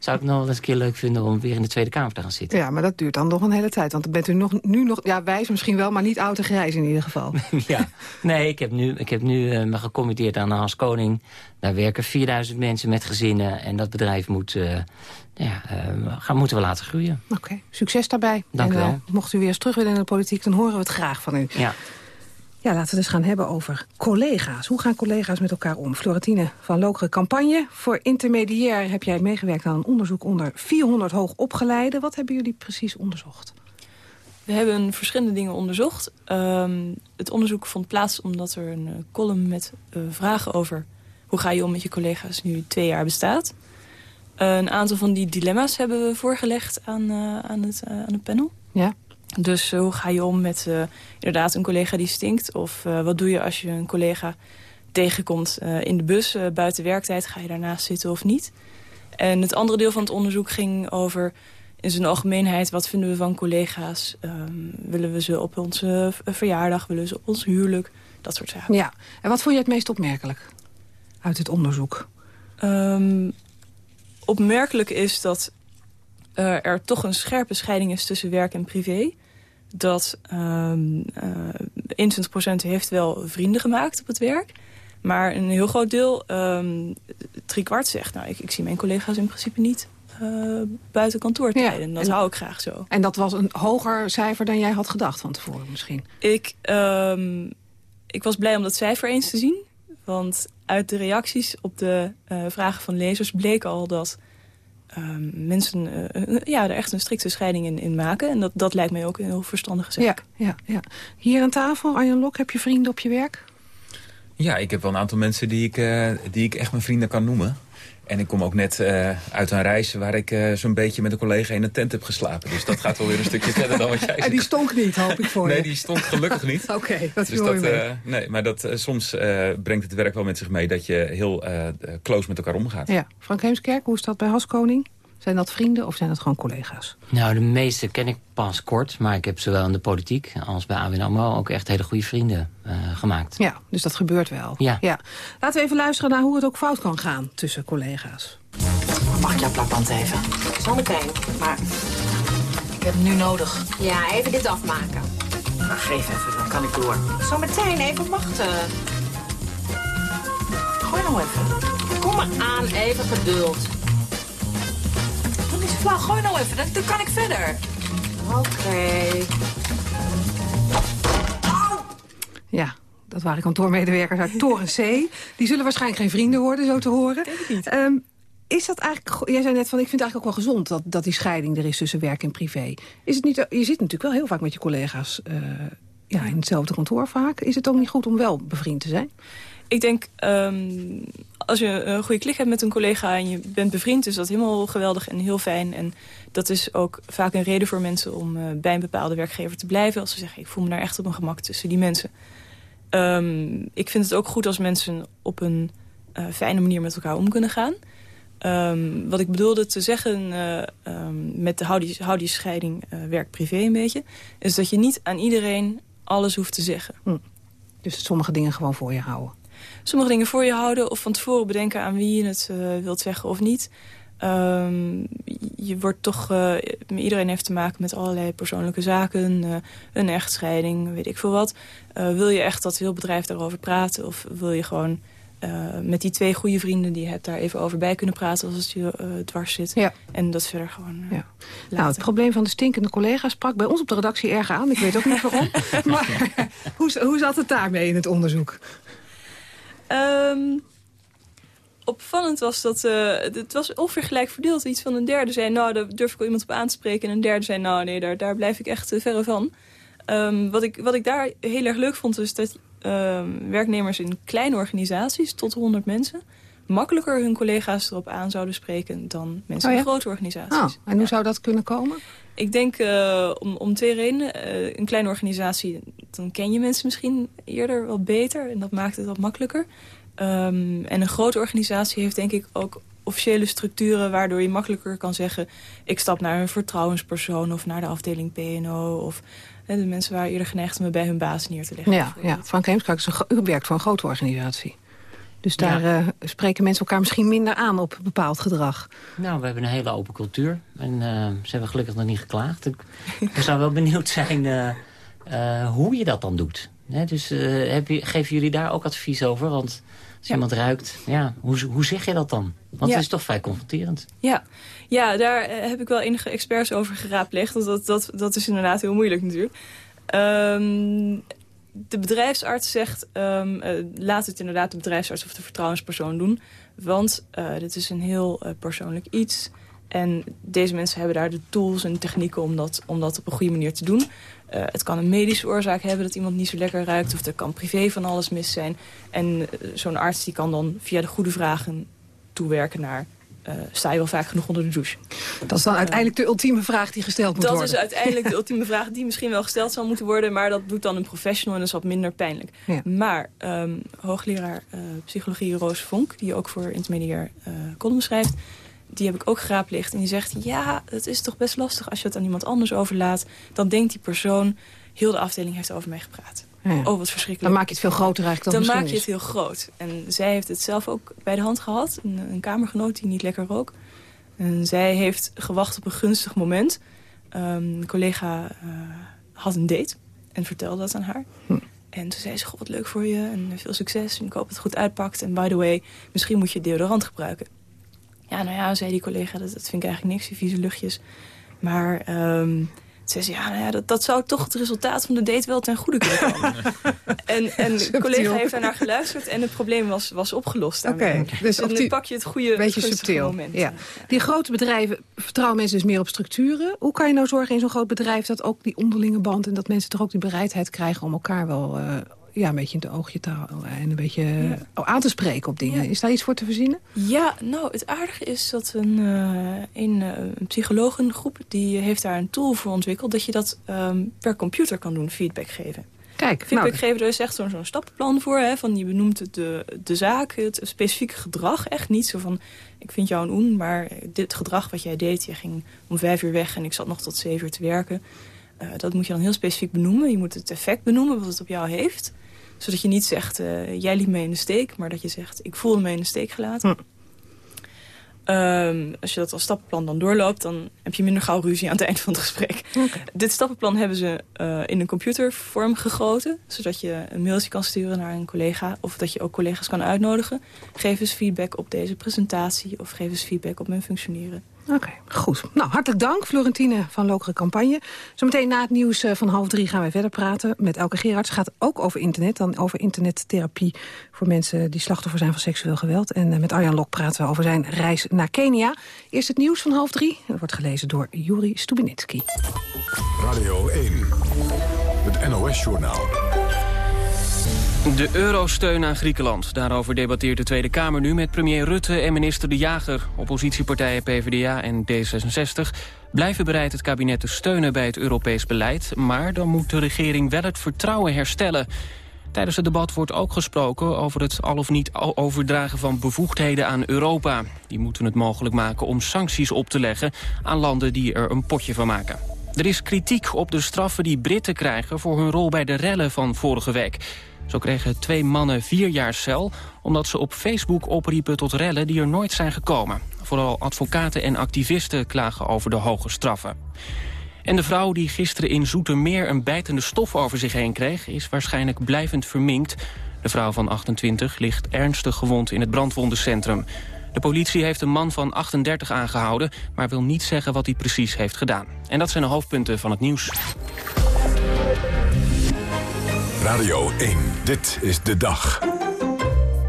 [SPEAKER 10] zou ik nog wel eens een keer leuk vinden om weer in de Tweede Kamer te gaan zitten.
[SPEAKER 5] Ja, maar dat duurt dan nog een hele tijd. Want dan bent u nog, nu nog, ja, wijs misschien wel, maar niet oud en grijs in ieder geval.
[SPEAKER 10] ja, nee, ik heb nu, ik heb nu uh, me gecommitteerd aan Hans Koning. Daar werken 4000 mensen met gezinnen. En dat bedrijf moet, uh, ja, uh, gaan, moeten we laten groeien.
[SPEAKER 5] Oké, okay. succes daarbij.
[SPEAKER 10] Dank
[SPEAKER 5] en,
[SPEAKER 10] u wel.
[SPEAKER 5] mocht u weer eens terug willen in de politiek, dan horen we het graag van u.
[SPEAKER 10] Ja.
[SPEAKER 5] Ja, laten we het eens gaan hebben over collega's. Hoe gaan collega's met elkaar om? Florentine van Lokere Campagne. Voor intermediair heb jij meegewerkt aan een onderzoek onder 400 hoogopgeleiden. Wat hebben jullie precies onderzocht?
[SPEAKER 11] We hebben verschillende dingen onderzocht. Um, het onderzoek vond plaats omdat er een uh, column met uh, vragen over... hoe ga je om met je collega's nu twee jaar bestaat. Uh, een aantal van die dilemma's hebben we voorgelegd aan, aan, het, aan het panel.
[SPEAKER 5] Ja.
[SPEAKER 11] Dus uh, hoe ga je om met uh, inderdaad een collega die stinkt? Of uh, wat doe je als je een collega tegenkomt in de bus buiten werktijd? Ga je daarnaast zitten of niet? En het andere deel van het onderzoek ging over in zijn algemeenheid... wat vinden we van collega's? Um, willen we ze op onze verjaardag? Willen we ze op ons huwelijk? Dat soort zaken.
[SPEAKER 5] Ja, en wat vond je het meest opmerkelijk uit het onderzoek?
[SPEAKER 11] Um, opmerkelijk is dat uh, er toch een scherpe scheiding is tussen werk en privé. Dat um, uh, 21% heeft wel vrienden gemaakt op het werk. Maar een heel groot deel, um, driekwart zegt... nou, ik, ik zie mijn collega's in principe niet uh, buiten kantoortijden. Ja, dat hou ik graag zo.
[SPEAKER 5] En dat was een hoger cijfer dan jij had gedacht van tevoren misschien?
[SPEAKER 11] Ik, um, ik was blij om dat cijfer eens te zien. Want uit de reacties op de uh, vragen van lezers bleek al dat um, mensen uh, ja, er echt een strikte scheiding in, in, maken. En dat, dat lijkt mij ook een heel verstandige zaak.
[SPEAKER 5] Ja, ja, ja. Hier aan tafel, Arjan Lok, heb je vrienden op je werk?
[SPEAKER 13] Ja, ik heb wel een aantal mensen die ik, uh, die ik echt mijn vrienden kan noemen. En ik kom ook net uh, uit een reis waar ik uh, zo'n beetje met een collega in een tent heb geslapen. Dus dat gaat wel weer een stukje verder dan wat jij zegt.
[SPEAKER 5] En die stonk niet, hoop ik voor
[SPEAKER 13] nee,
[SPEAKER 5] je.
[SPEAKER 13] Nee, die stonk gelukkig niet.
[SPEAKER 5] Oké, okay, dat is
[SPEAKER 13] dus
[SPEAKER 5] mooi
[SPEAKER 13] dat, uh, Nee, maar dat, soms brengt het werk wel met zich mee dat je heel close met elkaar omgaat.
[SPEAKER 5] Ja, Frank Heemskerk, hoe is dat bij Haskoning? Zijn dat vrienden of zijn dat gewoon collega's?
[SPEAKER 10] Nou, de meeste ken ik pas kort. Maar ik heb zowel in de politiek als bij AWN AMRO ook echt hele goede vrienden uh, gemaakt.
[SPEAKER 5] Ja, dus dat gebeurt wel.
[SPEAKER 10] Ja.
[SPEAKER 5] ja. Laten we even luisteren naar hoe het ook fout kan gaan tussen collega's.
[SPEAKER 8] Mag ik jouw plakband even?
[SPEAKER 19] Zometeen, maar
[SPEAKER 8] ik heb hem nu nodig.
[SPEAKER 19] Ja, even dit afmaken.
[SPEAKER 8] Nou, geef even, dan kan ik door.
[SPEAKER 19] Zometeen, even wachten.
[SPEAKER 8] Gooi nou even.
[SPEAKER 19] Kom maar aan, even geduld.
[SPEAKER 8] Flauw, gooi nou even, dan, dan kan ik verder.
[SPEAKER 19] Oké. Okay.
[SPEAKER 5] Ja, dat waren kantoormedewerkers uit Toren C. Die zullen waarschijnlijk geen vrienden worden, zo te horen.
[SPEAKER 11] Denk ik niet.
[SPEAKER 5] Um, is dat eigenlijk... Jij zei net van, ik vind het eigenlijk ook wel gezond... dat, dat die scheiding er is tussen werk en privé. Is het niet, je zit natuurlijk wel heel vaak met je collega's... Uh, ja, in hetzelfde kantoor vaak. Is het ook niet goed om wel bevriend te zijn?
[SPEAKER 11] Ik denk, um, als je een goede klik hebt met een collega en je bent bevriend... is dat helemaal geweldig en heel fijn. En dat is ook vaak een reden voor mensen om uh, bij een bepaalde werkgever te blijven. Als ze zeggen, ik voel me daar echt op mijn gemak tussen die mensen. Um, ik vind het ook goed als mensen op een uh, fijne manier met elkaar om kunnen gaan. Um, wat ik bedoelde te zeggen um, met de hou die, scheiding werk-privé een beetje... is dat je niet aan iedereen alles hoeft te zeggen.
[SPEAKER 5] Hm. Dus sommige dingen gewoon voor je houden?
[SPEAKER 11] Sommige dingen voor je houden of van tevoren bedenken aan wie je het uh, wilt zeggen of niet. Um, je wordt toch, uh, iedereen heeft te maken met allerlei persoonlijke zaken. Uh, een echtscheiding, weet ik veel wat. Wil je echt dat heel bedrijf daarover praten? Of wil je gewoon met die twee goede vrienden die je hebt daar even over bij kunnen praten als het je dwars zit.
[SPEAKER 5] Ja.
[SPEAKER 11] En dat verder gewoon
[SPEAKER 5] ja. Nou, het probleem van de stinkende collega sprak bij ons op de redactie erg aan. Ik weet ook niet waarom. maar hoe, hoe zat het daarmee in het onderzoek?
[SPEAKER 11] Um, opvallend was dat het was ongeveer gelijk verdeeld. Iets van een derde zei, nou, daar durf ik wel iemand op aan te spreken. En een derde zei, nou, nee, daar, daar blijf ik echt verre van. Um, wat, ik, wat ik daar heel erg leuk vond, is dat uh, werknemers in kleine organisaties, tot 100 mensen... makkelijker hun collega's erop aan zouden spreken dan mensen
[SPEAKER 5] oh ja?
[SPEAKER 11] in grote organisaties.
[SPEAKER 5] Oh, en hoe ja. zou dat kunnen komen?
[SPEAKER 11] Ik denk uh, om, om twee redenen. Uh, een kleine organisatie, dan ken je mensen misschien eerder wat beter... en dat maakt het wat makkelijker. Um, en een grote organisatie heeft denk ik ook officiële structuren... waardoor je makkelijker kan zeggen... ik stap naar een vertrouwenspersoon of naar de afdeling PNO... of de mensen waren eerder geneigd om me bij hun baas neer te leggen.
[SPEAKER 5] Ja, ja. Frank Heemskerk u werkt voor een grote organisatie. Dus daar ja. uh, spreken mensen elkaar misschien minder aan op bepaald gedrag.
[SPEAKER 10] Nou, we hebben een hele open cultuur. En uh, ze hebben gelukkig nog niet geklaagd. Ik, ik zou wel benieuwd zijn uh, hoe je dat dan doet. Dus heb je, geven jullie daar ook advies over? Want als ja. iemand ruikt, ja, hoe, hoe zeg je dat dan? Want ja. het is toch vrij confronterend.
[SPEAKER 11] Ja, ja daar heb ik wel enige experts over geraadpleegd. Want dat, dat, dat is inderdaad heel moeilijk natuurlijk. Um, de bedrijfsarts zegt, um, uh, laat het inderdaad de bedrijfsarts of de vertrouwenspersoon doen. Want uh, dit is een heel persoonlijk iets. En deze mensen hebben daar de tools en technieken om dat, om dat op een goede manier te doen. Het kan een medische oorzaak hebben dat iemand niet zo lekker ruikt... of er kan privé van alles mis zijn. En zo'n arts die kan dan via de goede vragen toewerken naar... Uh, sta je wel vaak genoeg onder de douche?
[SPEAKER 5] Dat is dan uiteindelijk de ultieme vraag die gesteld moet
[SPEAKER 11] dat
[SPEAKER 5] worden.
[SPEAKER 11] Dat is uiteindelijk de ultieme vraag die misschien wel gesteld zal moeten worden... maar dat doet dan een professional en dat is wat minder pijnlijk. Ja. Maar um, hoogleraar psychologie Roos Vonk... die ook voor intermediair column schrijft die heb ik ook geraadpleegd. En die zegt, ja, het is toch best lastig als je het aan iemand anders overlaat. Dan denkt die persoon, heel de afdeling heeft over mij gepraat.
[SPEAKER 5] Ja.
[SPEAKER 11] Oh, wat verschrikkelijk.
[SPEAKER 5] Dan maak je het veel groter eigenlijk dan
[SPEAKER 11] Dan maak je het heel groot. En zij heeft het zelf ook bij de hand gehad. Een, een kamergenoot die niet lekker rook. En zij heeft gewacht op een gunstig moment. Um, een collega uh, had een date en vertelde dat aan haar.
[SPEAKER 5] Hm.
[SPEAKER 11] En toen zei ze, wat leuk voor je en veel succes. En ik hoop dat het goed uitpakt. En by the way, misschien moet je deodorant gebruiken. Ja, nou ja, zei die collega, dat, dat vind ik eigenlijk niks, die vieze luchtjes. Maar um, zei ze, ja, nou ja dat, dat zou toch het resultaat van de date wel ten goede kunnen komen. en, en de collega heeft daarnaar geluisterd en het probleem was, was opgelost.
[SPEAKER 5] Oké, okay,
[SPEAKER 11] dus en nu pak je het goede
[SPEAKER 5] beetje subtiel.
[SPEAKER 11] moment.
[SPEAKER 5] Ja. Die grote bedrijven vertrouwen mensen dus meer op structuren. Hoe kan je nou zorgen in zo'n groot bedrijf dat ook die onderlinge band... en dat mensen toch ook die bereidheid krijgen om elkaar wel... Uh, ja, een beetje in het oogje houden en een beetje ja. aan te spreken op dingen. Ja. Is daar iets voor te verzinnen?
[SPEAKER 11] Ja, nou, het aardige is dat een, uh, een, uh, een psychologengroep... die heeft daar een tool voor ontwikkeld... dat je dat um, per computer kan doen, feedback geven.
[SPEAKER 5] Kijk,
[SPEAKER 11] feedback
[SPEAKER 5] nou,
[SPEAKER 11] geven, er is echt zo'n zo'n stappenplan voor. Hè, van je benoemt de, de zaak, het specifieke gedrag. Echt niet zo van, ik vind jou een oen, maar dit gedrag wat jij deed... je ging om vijf uur weg en ik zat nog tot zeven uur te werken... Uh, dat moet je dan heel specifiek benoemen. Je moet het effect benoemen wat het op jou heeft zodat je niet zegt, uh, jij liet me in de steek. Maar dat je zegt, ik voelde me in de steek gelaten. Hm. Um, als je dat als stappenplan dan doorloopt... dan heb je minder gauw ruzie aan het eind van het gesprek. Okay. Dit stappenplan hebben ze uh, in een computervorm gegoten. Zodat je een mailtje kan sturen naar een collega... of dat je ook collega's kan uitnodigen. Geef eens feedback op deze presentatie... of geef eens feedback op mijn functioneren.
[SPEAKER 5] Oké, goed. Nou, hartelijk dank, Florentine van Lokere Campagne. Zometeen na het nieuws van half drie gaan wij verder praten met Elke Gerards. Het gaat ook over internet, dan over internettherapie voor mensen die slachtoffer zijn van seksueel geweld. En met Arjan Lok praten we over zijn reis naar Kenia. Eerst het nieuws van half drie. Dat wordt gelezen door Juri Stubinitsky.
[SPEAKER 1] Radio 1, het NOS-journaal.
[SPEAKER 2] De eurosteun aan Griekenland. Daarover debatteert de Tweede Kamer nu met premier Rutte en minister De Jager. Oppositiepartijen PvdA en D66 blijven bereid het kabinet te steunen bij het Europees beleid... maar dan moet de regering wel het vertrouwen herstellen. Tijdens het debat wordt ook gesproken over het al of niet overdragen van bevoegdheden aan Europa. Die moeten het mogelijk maken om sancties op te leggen aan landen die er een potje van maken. Er is kritiek op de straffen die Britten krijgen voor hun rol bij de rellen van vorige week. Zo kregen twee mannen vier jaar cel... omdat ze op Facebook opriepen tot rellen die er nooit zijn gekomen. Vooral advocaten en activisten klagen over de hoge straffen. En de vrouw die gisteren in Zoetermeer een bijtende stof over zich heen kreeg... is waarschijnlijk blijvend verminkt. De vrouw van 28 ligt ernstig gewond in het brandwondencentrum. De politie heeft een man van 38 aangehouden... maar wil niet zeggen wat hij precies heeft gedaan. En dat zijn de hoofdpunten van het nieuws.
[SPEAKER 1] Radio 1, dit is de dag.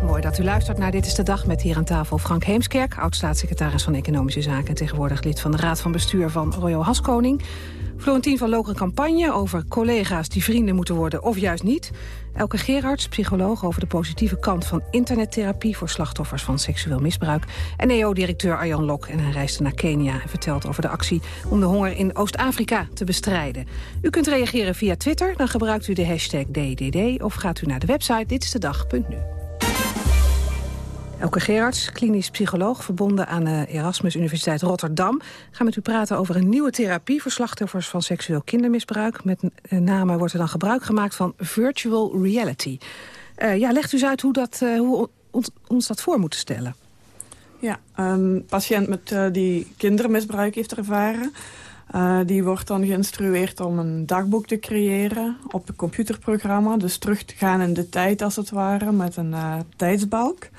[SPEAKER 5] Mooi dat u luistert naar Dit is de Dag met hier aan tafel Frank Heemskerk... oud-staatssecretaris van Economische Zaken... en tegenwoordig lid van de Raad van Bestuur van Royal Haskoning. Florentien van Lokeren Campagne over collega's die vrienden moeten worden of juist niet. Elke Gerards, psycholoog over de positieve kant van internettherapie... voor slachtoffers van seksueel misbruik. En EO-directeur Arjan Lok en hij reisde naar Kenia... en vertelt over de actie om de honger in Oost-Afrika te bestrijden. U kunt reageren via Twitter, dan gebruikt u de hashtag DDD... of gaat u naar de website ditstedag.nu. Elke Gerards, klinisch psycholoog, verbonden aan de Erasmus Universiteit Rotterdam. Gaan met u praten over een nieuwe therapie voor slachtoffers van seksueel kindermisbruik. Met name wordt er dan gebruik gemaakt van virtual reality. Uh, ja, legt u eens uit hoe, dat, hoe ons, ons dat voor moeten stellen.
[SPEAKER 12] Ja, een patiënt met, die kindermisbruik heeft ervaren... Die wordt dan geïnstrueerd om een dagboek te creëren op een computerprogramma. Dus terug te gaan in de tijd als het ware met een tijdsbalk.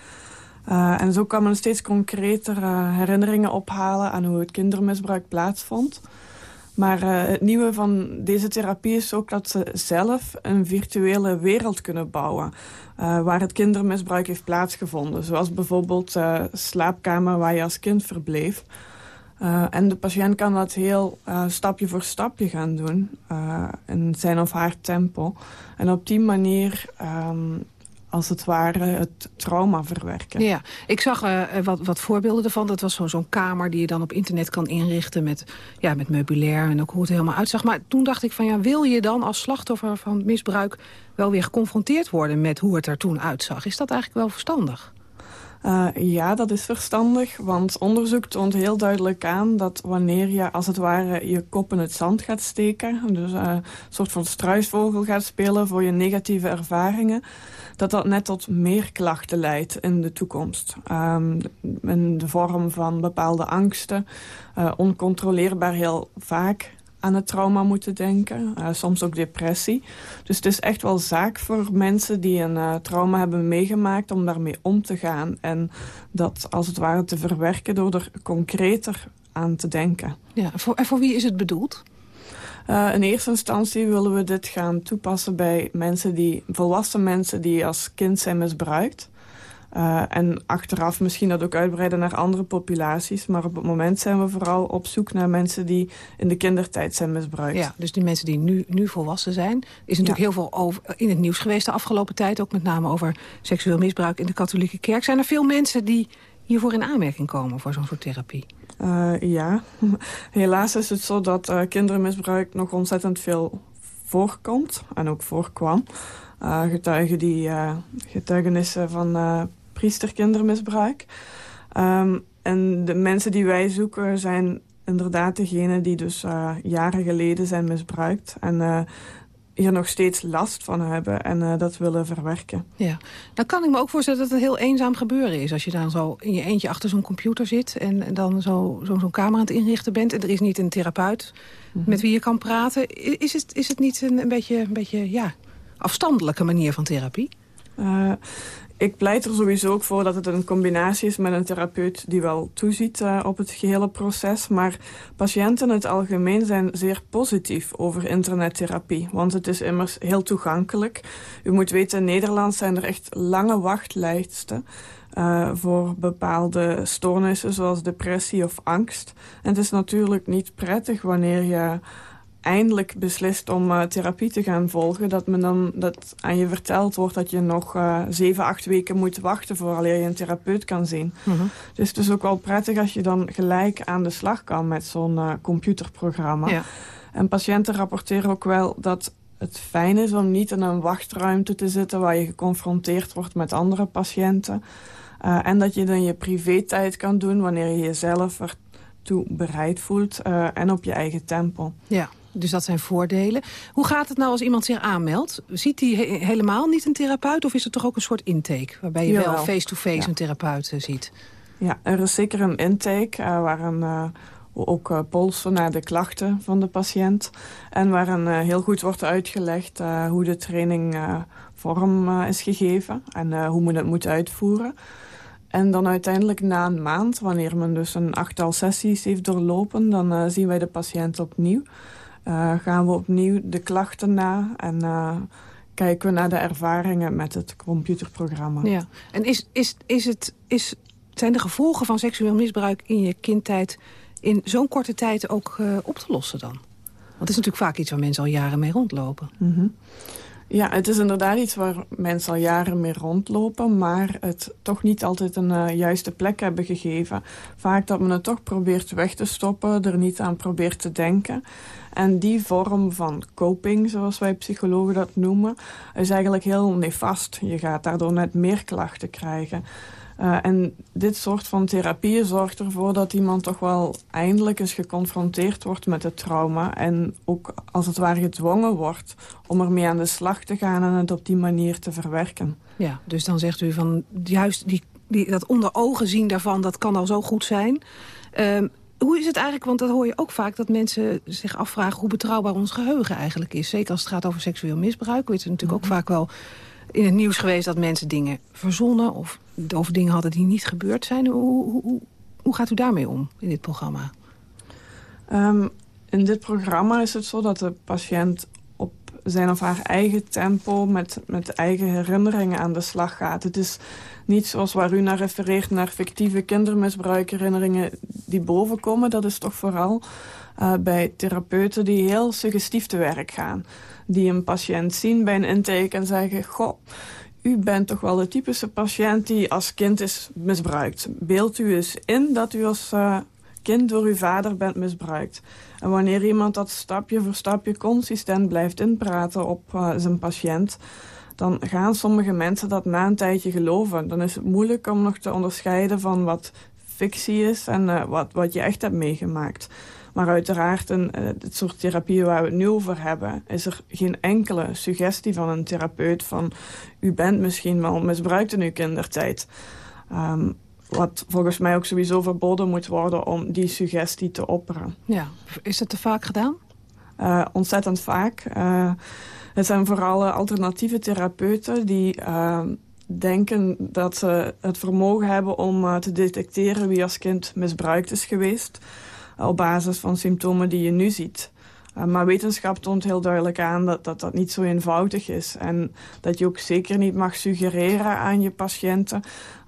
[SPEAKER 12] Uh, en zo kan men steeds concreter uh, herinneringen ophalen aan hoe het kindermisbruik plaatsvond. Maar uh, het nieuwe van deze therapie is ook dat ze zelf een virtuele wereld kunnen bouwen. waar het kindermisbruik heeft plaatsgevonden. Zoals bijvoorbeeld slaapkamer waar je als kind verbleef. en de patiënt kan dat heel stapje voor stapje gaan doen. in zijn of haar tempo. En op die manier um, als het ware het trauma verwerken.
[SPEAKER 5] Ja, ik zag uh, wat, wat voorbeelden ervan. Dat was zo'n zo'n kamer die je dan op internet kan inrichten... Met, ja, met meubilair en ook hoe het helemaal uitzag. Maar toen dacht ik van, ja, wil je dan als slachtoffer van misbruik... wel weer geconfronteerd worden met hoe het er toen uitzag? Is dat eigenlijk wel verstandig?
[SPEAKER 12] Uh, ja, dat is verstandig, want onderzoek toont heel duidelijk aan... dat wanneer je als het ware je kop in het zand gaat steken... dus uh, een soort van struisvogel gaat spelen voor je negatieve ervaringen dat dat net tot meer klachten leidt in de toekomst. Um, in de vorm van bepaalde angsten, uh, oncontroleerbaar heel vaak. Aan het trauma moeten denken. Uh, soms ook depressie. Dus het is echt wel zaak voor mensen die een uh, trauma hebben meegemaakt... om daarmee om te gaan. En dat als het ware te verwerken door er concreter aan te denken.
[SPEAKER 5] Ja, voor, en voor wie is het bedoeld?
[SPEAKER 12] Uh, in eerste instantie willen we dit gaan toepassen bij mensen die, volwassen mensen die als kind zijn misbruikt. Uh, en achteraf misschien dat ook uitbreiden naar andere populaties. Maar op het moment zijn we vooral op zoek naar mensen die in de kindertijd zijn misbruikt.
[SPEAKER 5] Ja, dus die mensen die nu, nu volwassen zijn. Er is natuurlijk heel veel over, in het nieuws geweest de afgelopen tijd. Ook met name over seksueel misbruik in de katholieke kerk. Zijn er veel mensen die hiervoor in aanmerking komen voor zo'n soort therapie?
[SPEAKER 12] Uh, ja, helaas is het zo dat uh, kindermisbruik nog ontzettend veel voorkomt en ook voorkwam. Uh, getuigen die getuigenissen van priesterkindermisbruik. Um, en de mensen die wij zoeken zijn inderdaad degenen die dus jaren geleden zijn misbruikt. En hier nog steeds last van hebben en uh, dat willen verwerken.
[SPEAKER 5] Ja, dan kan ik me ook voorstellen dat het een heel eenzaam gebeuren is... als je dan zo in je eentje achter zo'n computer zit... en, dan zo'n zo, zo camera aan het inrichten bent... en er is niet een therapeut mm -hmm. met wie je kan praten. Is het, is het niet een, een, beetje, een beetje ja, afstandelijke manier van therapie?
[SPEAKER 12] Uh, ik pleit er sowieso ook voor dat het een combinatie is met een therapeut die wel toeziet uh, op het gehele proces. Maar patiënten in het algemeen zijn zeer positief over internettherapie. Want het is immers heel toegankelijk. U moet weten, in Nederland zijn er echt lange wachtlijsten. Uh, voor bepaalde stoornissen zoals depressie of angst. En het is natuurlijk niet prettig wanneer je eindelijk beslist om uh, therapie te gaan volgen... dat men dan dat aan je verteld wordt dat je nog uh, zeven, acht weken moet wachten... voordat je een therapeut kan zien. Mm -hmm. Dus het is ook wel prettig als je dan gelijk aan de slag kan... met zo'n uh, computerprogramma. Ja. En patiënten rapporteren ook wel dat het fijn is om niet in een wachtruimte te zitten... waar je geconfronteerd wordt met andere patiënten. en dat je dan je privé-tijd kan doen wanneer je jezelf ertoe bereid voelt... en op je eigen tempo.
[SPEAKER 5] Ja. Dus dat zijn voordelen. Hoe gaat het nou als iemand zich aanmeldt? Ziet hij he helemaal niet een therapeut? Of is er toch ook een soort intake? Waarbij je Jawel. wel face-to-face -face ja. een therapeut uh, ziet?
[SPEAKER 12] Ja, er is zeker een intake uh, waarin uh, ook uh, polsen naar de klachten van de patiënt. En waarin heel goed wordt uitgelegd hoe de training vorm is gegeven. En hoe men het moet uitvoeren. En dan uiteindelijk na een maand, wanneer men dus een achttal sessies heeft doorlopen... dan zien wij de patiënt opnieuw. Uh, gaan we opnieuw de klachten na en uh, kijken we naar de ervaringen met het computerprogramma.
[SPEAKER 5] Ja. En is, is, is het, is, zijn de gevolgen van seksueel misbruik in je kindtijd in zo'n korte tijd ook uh, op te lossen dan? Want het is natuurlijk vaak iets waar mensen al jaren mee rondlopen.
[SPEAKER 12] Mm -hmm. Ja, het is inderdaad iets waar mensen al jaren mee rondlopen... maar het toch niet altijd een uh, juiste plek hebben gegeven. Vaak dat men het toch probeert weg te stoppen, er niet aan probeert te denken. En die vorm van coping, zoals wij psychologen dat noemen... is eigenlijk heel nefast. Je gaat daardoor net meer klachten krijgen... Uh, en dit soort van therapie zorgt ervoor dat iemand toch wel eindelijk eens geconfronteerd wordt met het trauma. En ook als het ware gedwongen wordt om ermee aan de slag te gaan en het op die manier te verwerken.
[SPEAKER 5] Ja, dus dan zegt u van juist die, die, dat onder ogen zien daarvan, dat kan al zo goed zijn. Uh, hoe is het eigenlijk, want dat hoor je ook vaak... dat mensen zich afvragen hoe betrouwbaar ons geheugen eigenlijk is. Zeker als het gaat over seksueel misbruik. Weet je natuurlijk ook vaak wel in het nieuws geweest dat mensen dingen verzonnen... of over dingen hadden die niet gebeurd zijn. Hoe, hoe, hoe gaat u daarmee om in dit programma?
[SPEAKER 12] Um, in dit programma is het zo dat de patiënt op zijn of haar eigen tempo... met, met eigen herinneringen aan de slag gaat. Het is niet zoals waar u naar refereert... naar fictieve kindermisbruikherinneringen die bovenkomen. Dat is toch vooral uh, bij therapeuten die heel suggestief te werk gaan die een patiënt zien bij een intake en zeggen... goh, u bent toch wel de typische patiënt die als kind is misbruikt. Beeld u eens in dat u als uh, kind door uw vader bent misbruikt. En wanneer iemand dat stapje voor stapje consistent blijft inpraten op uh, zijn patiënt... dan gaan sommige mensen dat na een tijdje geloven. Dan is het moeilijk om nog te onderscheiden van wat fictie is en uh, wat, wat je echt hebt meegemaakt. Maar uiteraard, in het soort therapieën waar we het nu over hebben... is er geen enkele suggestie van een therapeut van... u bent misschien wel misbruikt in uw kindertijd. Um, wat volgens mij ook sowieso verboden moet worden om die suggestie te opperen.
[SPEAKER 5] Ja, is het te vaak gedaan?
[SPEAKER 12] Uh, ontzettend vaak. Uh, het zijn vooral alternatieve therapeuten die denken dat ze het vermogen hebben om te detecteren wie als kind misbruikt is geweest. Op basis van symptomen die je nu ziet. Uh, maar wetenschap toont heel duidelijk aan dat, dat dat niet zo eenvoudig is. En dat je ook zeker niet mag suggereren aan je patiënten...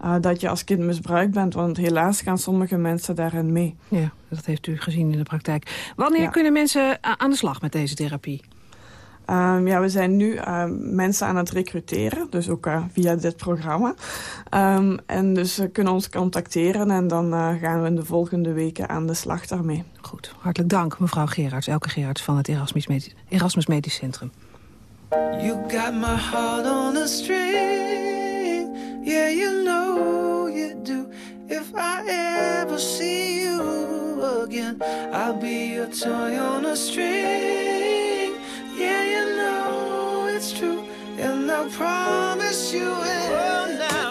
[SPEAKER 12] Uh, dat je als kind misbruikt bent. Want helaas gaan sommige mensen daarin mee.
[SPEAKER 20] Ja, dat heeft u gezien in de praktijk. Wanneer ja. kunnen mensen aan de slag met deze therapie?
[SPEAKER 12] Um, ja, we zijn nu uh, mensen aan het recruteren, dus ook uh, via dit programma. Um, en dus ze kunnen ons contacteren en dan uh, gaan we in de volgende weken aan de slag daarmee.
[SPEAKER 20] Goed, hartelijk dank mevrouw Gerards, Elke Gerards van het Erasmus Medisch, Erasmus Medisch Centrum. You got my heart on a string, yeah you know you do. If I ever see you again, I'll be your toy on a string. It's true, and I promise you it. Oh, now.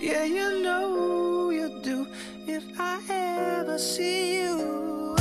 [SPEAKER 20] Yeah, you know you do. If I ever see you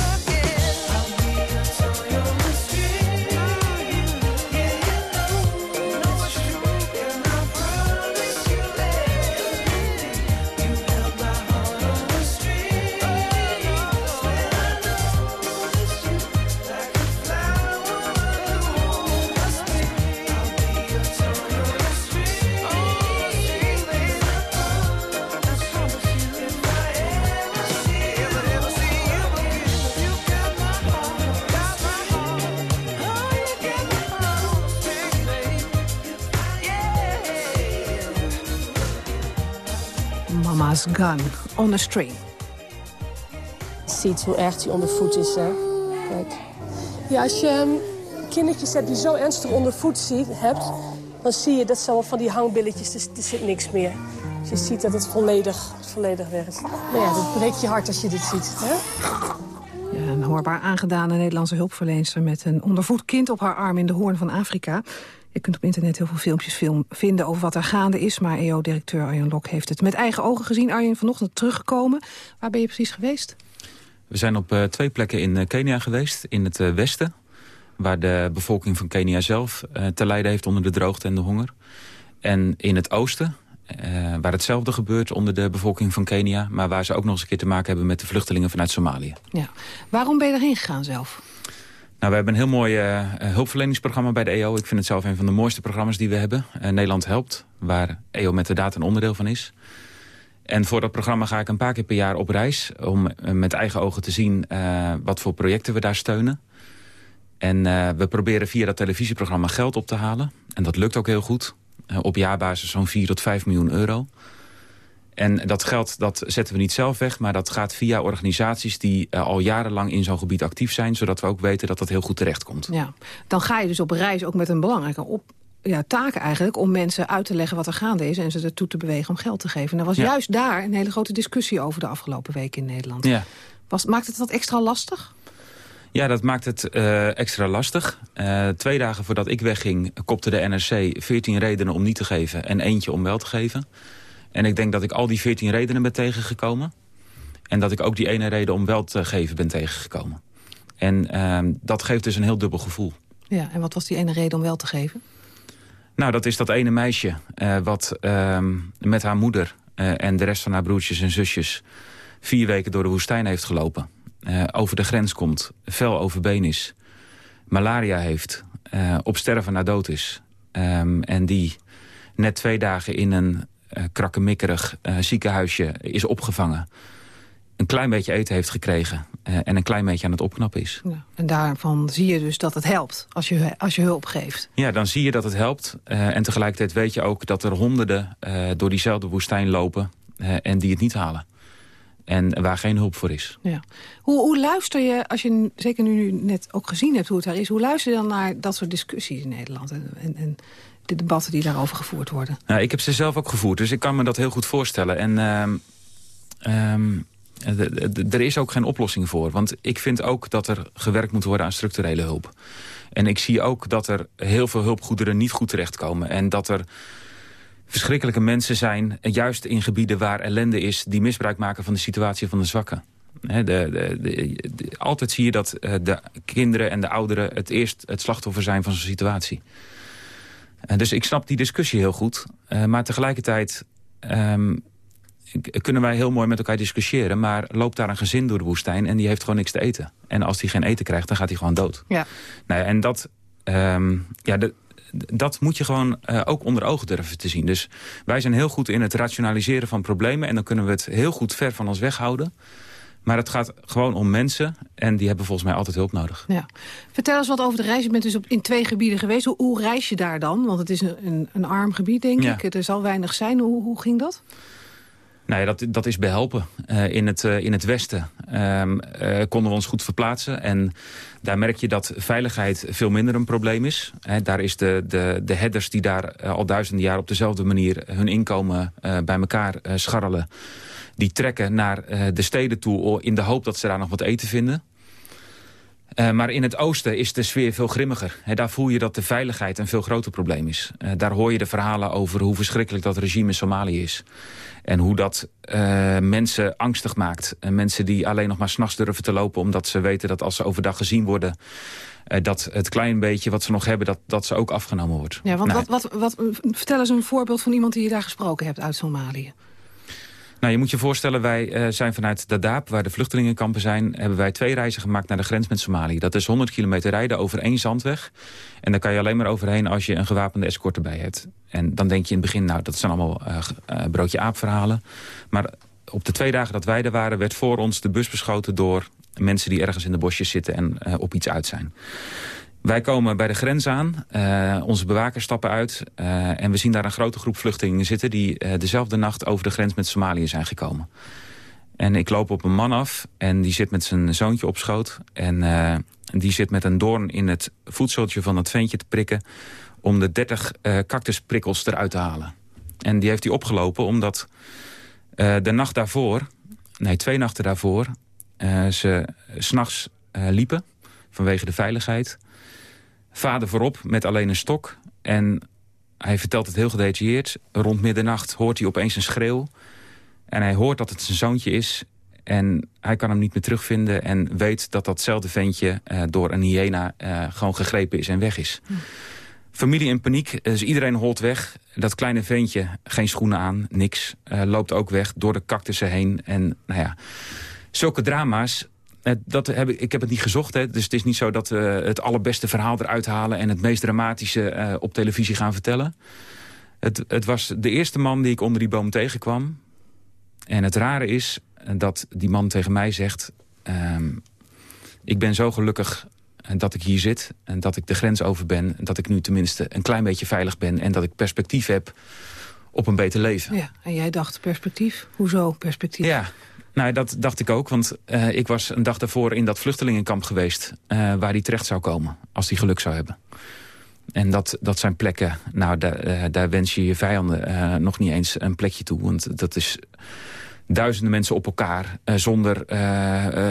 [SPEAKER 20] Gun on a String.
[SPEAKER 21] ziet hoe erg die ondervoed is, hè. Kijk. Ja, als je ehm, kindertjes hebt die zo ernstig ondervoed ziet, hebt... dan zie je dat ze van die hangbilletjes, er, er zit niks meer. Dus je ziet dat het volledig, volledig weg is. Maar ja, dat breekt je hart als je dit ziet, hè.
[SPEAKER 20] Ja, een hoorbaar aangedane Nederlandse hulpverlenster... met een ondervoed kind op haar arm in de hoorn van Afrika. Je kunt op internet heel veel filmpjes film vinden over wat er gaande is... maar EO-directeur Arjen Lok heeft het met eigen ogen gezien. Arjen, vanochtend teruggekomen. Waar ben je precies geweest?
[SPEAKER 13] We zijn op uh, twee plekken in uh, Kenia geweest. In het uh, westen. waar de bevolking van Kenia zelf te lijden heeft onder de droogte en de honger. En in het oosten, waar hetzelfde gebeurt onder de bevolking van Kenia... maar waar ze ook nog eens een keer te maken hebben met de vluchtelingen vanuit Somalië.
[SPEAKER 5] Ja. Waarom ben je erheen gegaan zelf?
[SPEAKER 13] Nou, we hebben een heel mooi uh, hulpverleningsprogramma bij de EO. Ik vind het zelf een van de mooiste programma's die we hebben. Uh, Nederland helpt, waar EO met de data een onderdeel van is. En voor dat programma ga ik een paar keer per jaar op reis... om met eigen ogen te zien wat voor projecten we daar steunen. En we proberen via dat televisieprogramma geld op te halen. En dat lukt ook heel goed. op jaarbasis zo'n 4 tot 5 miljoen euro. En dat geld dat zetten we niet zelf weg, maar dat gaat via organisaties die uh, al jarenlang in zo'n gebied actief zijn, zodat we ook weten dat dat heel goed terecht komt.
[SPEAKER 5] Ja, dan ga je dus op reis ook met een belangrijke op, ja, taak eigenlijk om mensen uit te leggen wat er gaande is... en ze ertoe te bewegen om geld te geven. En er was juist daar een hele grote discussie over de afgelopen weken in Nederland.
[SPEAKER 13] Ja.
[SPEAKER 5] Was, maakt het dat extra lastig?
[SPEAKER 13] Ja, dat maakt het uh, extra lastig. Uh, twee dagen voordat ik wegging kopte de NRC 14 redenen om niet te geven... en eentje om wel te geven. En ik denk dat ik al die 14 redenen ben tegengekomen. En dat ik ook die ene reden om wel te geven ben tegengekomen. En uh, dat geeft dus een heel dubbel gevoel.
[SPEAKER 5] Ja, en wat was die ene reden om wel te geven?
[SPEAKER 13] Nou, dat is dat ene meisje uh, wat uh, met haar moeder uh, en de rest van haar broertjes en zusjes... vier weken door de woestijn heeft gelopen. over de grens komt, fel overbeen is. Malaria heeft, op sterven na dood is. Um, en die net twee dagen in een krakkemikkerig uh, ziekenhuisje is opgevangen. Een klein beetje eten heeft gekregen uh, en een klein beetje aan het opknappen is.
[SPEAKER 5] Ja, en daarvan zie je dus dat het helpt als je, als je hulp geeft.
[SPEAKER 13] Ja, dan zie je dat het helpt. en tegelijkertijd weet je ook dat er honderden door diezelfde woestijn lopen en die het niet halen. En waar geen hulp voor is.
[SPEAKER 5] Ja. Hoe, hoe luister je, als je zeker nu net ook gezien hebt hoe het daar is... hoe luister je dan naar dat soort discussies in Nederland? En, en, en de debatten die daarover gevoerd worden.
[SPEAKER 13] Nou, ik heb ze zelf ook gevoerd, dus ik kan me dat heel goed voorstellen. En uh, um, er is ook geen oplossing voor. Want ik vind ook dat er gewerkt moet worden aan structurele hulp. En ik zie ook dat er heel veel hulpgoederen niet goed terechtkomen. En dat er verschrikkelijke mensen zijn, juist in gebieden waar ellende is... die misbruik maken van de situatie van de zwakken. de, de, altijd zie je dat uh, de kinderen en de ouderen het eerst het slachtoffer zijn van zo'n situatie. Uh, dus ik snap die discussie heel goed. Uh, maar tegelijkertijd um, kunnen wij heel mooi met elkaar discussiëren... maar loopt daar een gezin door de woestijn en die heeft gewoon niks te eten. En als die geen eten krijgt, dan gaat hij gewoon dood.
[SPEAKER 5] Ja.
[SPEAKER 13] Nou, en dat, um, ja, de, dat moet je gewoon uh, ook onder ogen durven te zien. Dus wij zijn heel goed in het rationaliseren van problemen... en dan kunnen we het heel goed ver van ons weghouden... Maar het gaat gewoon om mensen en die hebben volgens mij altijd hulp nodig.
[SPEAKER 5] Ja. Vertel eens wat over de reis. Je bent dus op, in twee gebieden geweest. Hoe, hoe, reis je daar dan? Want het is een, een, een arm gebied, denk ja. ik. Er zal weinig zijn. Hoe, hoe ging dat?
[SPEAKER 13] Nou ja, dat, dat is behelpen. Uh, in, het, uh, in het westen um, uh, konden we ons goed verplaatsen. En daar merk je dat veiligheid veel minder een probleem is. He, daar is de, de, de headers die daar al duizenden jaar op dezelfde manier hun inkomen bij elkaar scharrelen die trekken naar uh, de steden toe in de hoop dat ze daar nog wat eten vinden. Uh, maar in het oosten is de sfeer veel grimmiger. He, daar voel je dat de veiligheid een veel groter probleem is. Uh, daar hoor je de verhalen over hoe verschrikkelijk dat regime in Somalië is. En hoe dat mensen angstig maakt. En mensen die alleen nog maar s'nachts durven te lopen... omdat ze weten dat als ze overdag gezien worden... dat het klein beetje wat ze nog hebben, dat, dat ze ook afgenomen wordt.
[SPEAKER 5] Ja, want nou, wat, wat, wat, vertel eens een voorbeeld van iemand die je daar gesproken hebt uit Somalië.
[SPEAKER 13] Nou, je moet je voorstellen, wij uh, zijn vanuit Dadaab, waar de vluchtelingenkampen zijn... hebben wij twee reizen gemaakt naar de grens met Somalië. Dat is 100 kilometer rijden over één zandweg. En daar kan je alleen maar overheen als je een gewapende escort erbij hebt. En dan denk je in het begin, nou, dat zijn allemaal uh, uh, broodje aap verhalen. Maar op de twee dagen dat wij er waren, werd voor ons de bus beschoten door mensen die ergens in de bosjes zitten en op iets uit zijn. Wij komen bij de grens aan, uh, onze bewakers stappen uit... Uh, en we zien daar een grote groep vluchtelingen zitten... die uh, dezelfde nacht over de grens met Somalië zijn gekomen. En ik loop op een man af en die zit met zijn zoontje op schoot... en die zit met een doorn in het voedseltje van het ventje te prikken... om de 30 cactusprikkels eruit te halen. En die heeft hij opgelopen omdat de nacht daarvoor... nee, twee nachten daarvoor... ze s'nachts liepen vanwege de veiligheid... Vader voorop met alleen een stok. En hij vertelt het heel gedetailleerd. Rond middernacht hoort hij opeens een schreeuw. En hij hoort dat het zijn zoontje is. En hij kan hem niet meer terugvinden en weet dat datzelfde ventje uh, door een hyena uh, gewoon gegrepen is en weg is. Hm. Familie in paniek, dus iedereen holt weg. Dat kleine ventje, geen schoenen aan, niks. Uh, loopt ook weg door de cactussen heen. En nou ja, zulke drama's, dat heb ik, ik heb het niet gezocht. Hè. Dus het is niet zo dat we het allerbeste verhaal eruit halen... en het meest dramatische uh, op televisie gaan vertellen. Het, het was de eerste man die ik onder die boom tegenkwam. En het rare is dat die man tegen mij zegt... Uh, ik ben zo gelukkig dat ik hier zit en dat ik de grens over ben... en dat ik nu tenminste een klein beetje veilig ben... en dat ik perspectief heb op een beter leven.
[SPEAKER 5] Ja, en jij dacht perspectief? Hoezo perspectief?
[SPEAKER 13] Ja, nou, dat dacht ik ook, want uh, ik was een dag daarvoor in dat vluchtelingenkamp geweest... Uh, waar hij terecht zou komen, als hij geluk zou hebben. En dat, dat zijn plekken, nou, daar, uh, daar wens je je vijanden nog niet eens een plekje toe. Want dat is duizenden mensen op elkaar, zonder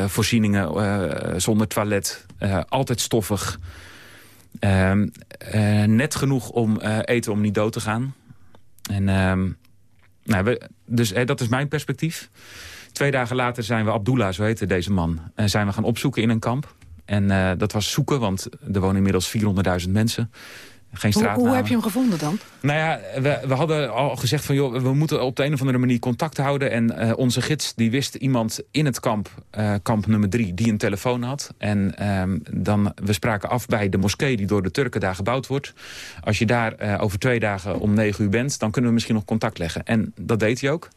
[SPEAKER 13] voorzieningen, zonder toilet, altijd stoffig. Ehm, net genoeg om eten om niet dood te gaan. En, ehm, nou, we, dus dat is mijn perspectief. Twee dagen later zijn we Abdullah, zo heette deze man, en zijn we gaan opzoeken in een kamp. En dat was zoeken, want er wonen inmiddels 400.000 mensen geen
[SPEAKER 5] hoe, hoe, heb je hem gevonden dan?
[SPEAKER 13] Nou ja, we, we hadden al gezegd van joh, we moeten op de een of andere manier contact houden. En uh, onze gids die wist iemand in het kamp, uh, kamp nummer drie, die een telefoon had. En um, dan, we spraken af bij de moskee die door de Turken daar gebouwd wordt. Als je daar uh, over twee dagen om negen uur bent, dan kunnen we misschien nog contact leggen. En dat deed hij ook.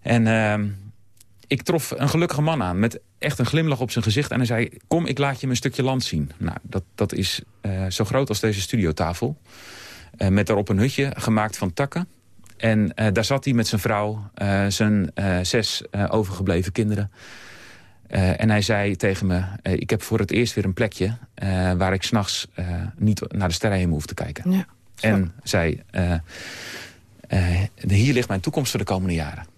[SPEAKER 13] En ehm, ik trof een gelukkige man aan met echt een glimlach op zijn gezicht. En hij zei, kom, ik laat je een stukje land zien. Nou, dat, dat is uh, zo groot als deze studiotafel. Uh, met daarop een hutje gemaakt van takken. En uh, daar zat hij met zijn vrouw, zijn zes overgebleven kinderen. en hij zei tegen me, ik heb voor het eerst weer een plekje... waar ik s'nachts niet naar de sterrenhemel hoef te kijken. Ja, en zei, hier ligt mijn toekomst voor de komende jaren.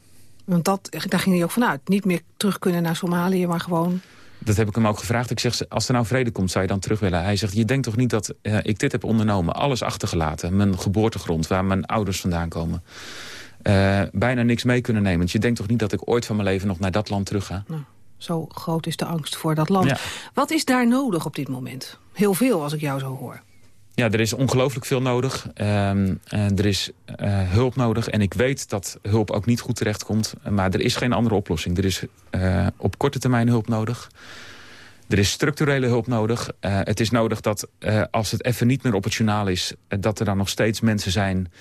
[SPEAKER 5] Want dat, daar ging hij ook vanuit. Niet meer terug kunnen naar Somalië, maar gewoon...
[SPEAKER 13] Dat heb ik hem ook gevraagd. Ik zeg, als er nou vrede komt, zou je dan terug willen? Hij zegt, je denkt toch niet dat uh, ik dit heb ondernomen? Alles achtergelaten. Mijn geboortegrond, waar mijn ouders vandaan komen. Uh, bijna niks mee kunnen nemen. Want je denkt toch niet dat ik ooit van mijn leven nog naar dat land terug ga?
[SPEAKER 5] Nou, zo groot is de angst voor dat land. Ja. Wat is daar nodig op dit moment? Heel veel, als ik jou zo hoor.
[SPEAKER 13] Ja, er is ongelooflijk veel nodig. Um, uh, er is uh, hulp nodig. En ik weet dat hulp ook niet goed terechtkomt. Maar er is geen andere oplossing. Er is uh, op korte termijn hulp nodig. Er is structurele hulp nodig. het is nodig dat als het even niet meer op het journaal is... dat er dan nog steeds mensen zijn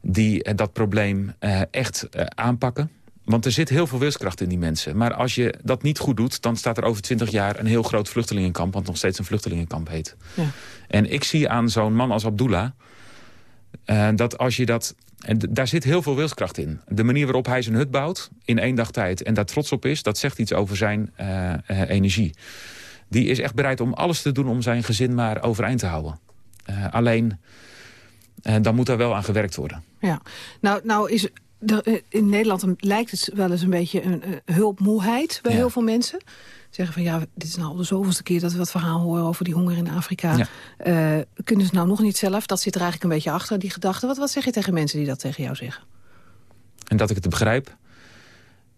[SPEAKER 13] die dat probleem echt aanpakken. Want er zit heel veel wilskracht in die mensen. Maar als je dat niet goed doet, dan staat er over twintig jaar... een heel groot vluchtelingenkamp, wat nog steeds een vluchtelingenkamp heet. Ja. En ik zie aan zo'n man als Abdullah... Uh, dat als je dat... En daar zit heel veel wilskracht in. De manier waarop hij zijn hut bouwt in één dag tijd... en daar trots op is, dat zegt iets over zijn uh, uh, energie. Die is echt bereid om alles te doen om zijn gezin maar overeind te houden. alleen, dan moet daar wel aan gewerkt worden.
[SPEAKER 5] Ja, nou, nou is in Nederland lijkt het wel eens een beetje een, een hulpmoeheid bij ja. heel veel mensen. Zeggen van ja, dit is nou de zoveelste keer dat we dat verhaal horen over die honger in Afrika. Ja. Uh, kunnen ze nou nog niet zelf? Dat zit er eigenlijk een beetje achter, die gedachte. Wat, wat zeg je tegen mensen die dat tegen jou zeggen?
[SPEAKER 13] En dat ik het begrijp.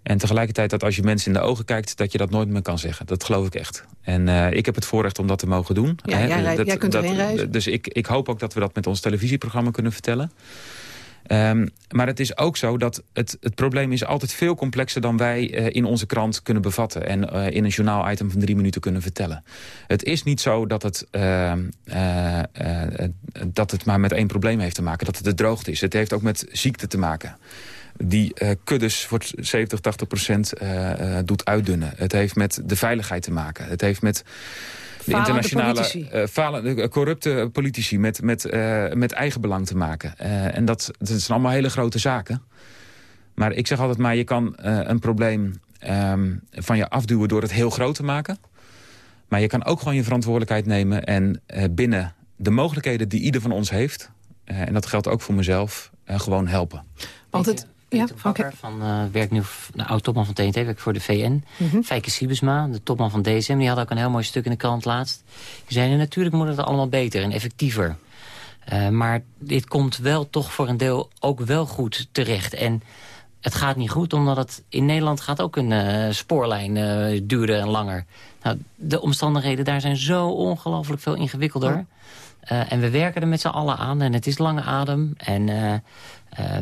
[SPEAKER 13] En tegelijkertijd dat als je mensen in de ogen kijkt... dat je dat nooit meer kan zeggen. Dat geloof ik echt. En uh, ik heb het voorrecht om dat te mogen doen.
[SPEAKER 5] Ja? Jij, dat, jij kunt
[SPEAKER 13] dat,
[SPEAKER 5] reizen.
[SPEAKER 13] Dus ik, ik hoop ook dat we dat met ons televisieprogramma kunnen vertellen. Um, maar het is ook zo dat het, het probleem is altijd veel complexer... dan wij uh, in onze krant kunnen bevatten... en uh, in een journaal-item van drie minuten kunnen vertellen. Het is niet zo dat het, uh, dat het maar met één probleem heeft te maken. Dat het de droogte is. Het heeft ook met ziekte te maken die uh, kuddes voor 70, 80 procent doet uitdunnen. Het heeft met de veiligheid te maken. Het heeft met de internationale uh, falende, corrupte politici met, met, uh, met eigen belang te maken. Uh, en dat, dat zijn allemaal hele grote zaken. Maar ik zeg altijd maar, je kan een probleem um, van je afduwen door het heel groot te maken. Maar je kan ook gewoon je verantwoordelijkheid nemen en binnen de mogelijkheden die ieder van ons heeft... en dat geldt ook voor mezelf, gewoon helpen.
[SPEAKER 5] Want het,
[SPEAKER 10] Peter ja, Bakker, van, uh, werkt nu de oud-topman van TNT, werkt voor de VN. Mm -hmm. Fijke Siebesma, de topman van DSM, die had ook een heel mooi stuk in de krant laatst. Die zei, natuurlijk moet het allemaal beter en effectiever. Uh, maar dit komt wel toch voor een deel ook wel goed terecht. En het gaat niet goed, omdat het in Nederland gaat ook een uh, spoorlijn uh, duurder en langer. Nou, de omstandigheden daar zijn zo ongelooflijk veel ingewikkelder. Uh, en we werken er met z'n allen aan en het is lange adem. En,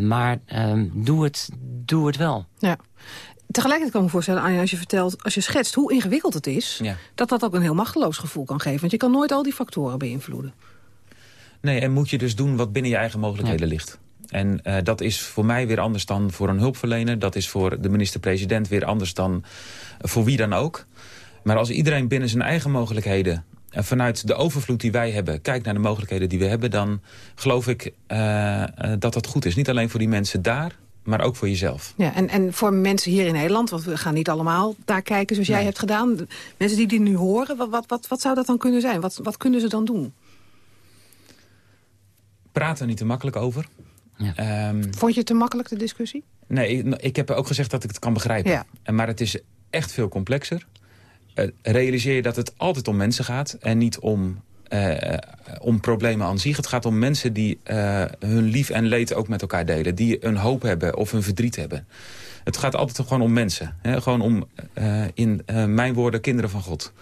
[SPEAKER 10] maar ehm, doe, het, doe het wel.
[SPEAKER 5] Ja. Tegelijkertijd kan ik me voorstellen, Anja, als je vertelt, als je schetst hoe ingewikkeld het is,
[SPEAKER 13] ja.
[SPEAKER 5] dat dat ook een heel machteloos gevoel kan geven. Want je kan nooit al die factoren beïnvloeden.
[SPEAKER 13] Nee, en moet je dus doen wat binnen je eigen mogelijkheden ja. ligt. En uh, dat is voor mij weer anders dan voor een hulpverlener. Dat is voor de minister-president weer anders dan voor wie dan ook. Maar als iedereen binnen zijn eigen mogelijkheden... en vanuit de overvloed die wij hebben... kijkt naar de mogelijkheden die we hebben... dan geloof ik uh, dat dat goed is. Niet alleen voor die mensen daar, maar ook voor jezelf.
[SPEAKER 5] Ja, en, en voor mensen hier in Nederland, want we gaan niet allemaal daar kijken zoals jij nee. hebt gedaan. Mensen die dit nu horen, wat, wat, wat, wat zou dat dan kunnen zijn? Wat, wat kunnen ze dan doen?
[SPEAKER 13] Praat er niet te makkelijk over.
[SPEAKER 10] Ja.
[SPEAKER 13] Um,
[SPEAKER 5] Vond je het te makkelijk, de discussie?
[SPEAKER 13] Nee, ik, ik heb ook gezegd dat ik het kan begrijpen.
[SPEAKER 5] Ja.
[SPEAKER 13] Maar het is echt veel complexer. Uh, realiseer je dat het altijd om mensen gaat en niet om, uh, om problemen aan zich. Het gaat om mensen die uh, hun lief en leed ook met elkaar delen. Die een hoop hebben of een verdriet hebben. Het gaat altijd gewoon om mensen. Hè? Gewoon om, in mijn woorden, kinderen van God.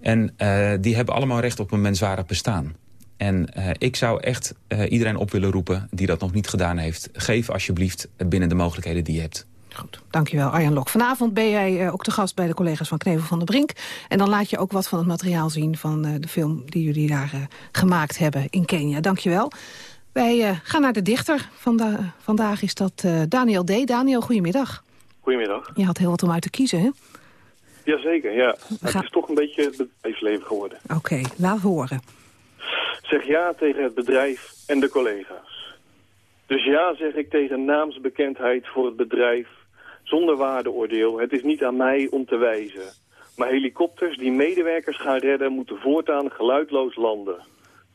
[SPEAKER 13] En die hebben allemaal recht op een menswaardig bestaan. En ik zou echt iedereen op willen roepen die dat nog niet gedaan heeft. Geef alsjeblieft binnen de mogelijkheden die je hebt.
[SPEAKER 5] Goed, dankjewel Arjan Lok. Vanavond ben jij uh, ook te gast bij de collega's van Knevel van der Brink. En dan laat je ook wat van het materiaal zien van de film die jullie daar gemaakt hebben in Kenia. Dankjewel. Wij gaan naar de dichter. Vanda vandaag is dat Daniel D. Daniel, goedemiddag.
[SPEAKER 22] Goedemiddag.
[SPEAKER 5] Je had heel wat om uit te kiezen, hè?
[SPEAKER 22] Jazeker, ja. Het is toch een beetje het bedrijfsleven geworden.
[SPEAKER 5] Oké, okay, laat horen.
[SPEAKER 22] Zeg ja tegen het bedrijf en de collega's. Dus ja zeg ik tegen naamsbekendheid voor het bedrijf, zonder waardeoordeel. Het is niet aan mij om te wijzen. Maar helikopters die medewerkers gaan redden moeten voortaan geluidloos landen.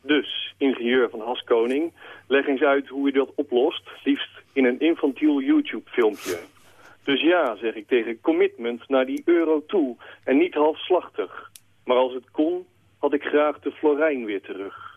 [SPEAKER 22] Dus, ingenieur van Haskoning, leg eens uit hoe je dat oplost, liefst in een infantiel YouTube-filmpje. Dus ja, zeg ik tegen commitment naar die euro toe en niet halfslachtig. Maar als het kon, had ik graag de Florijn weer terug.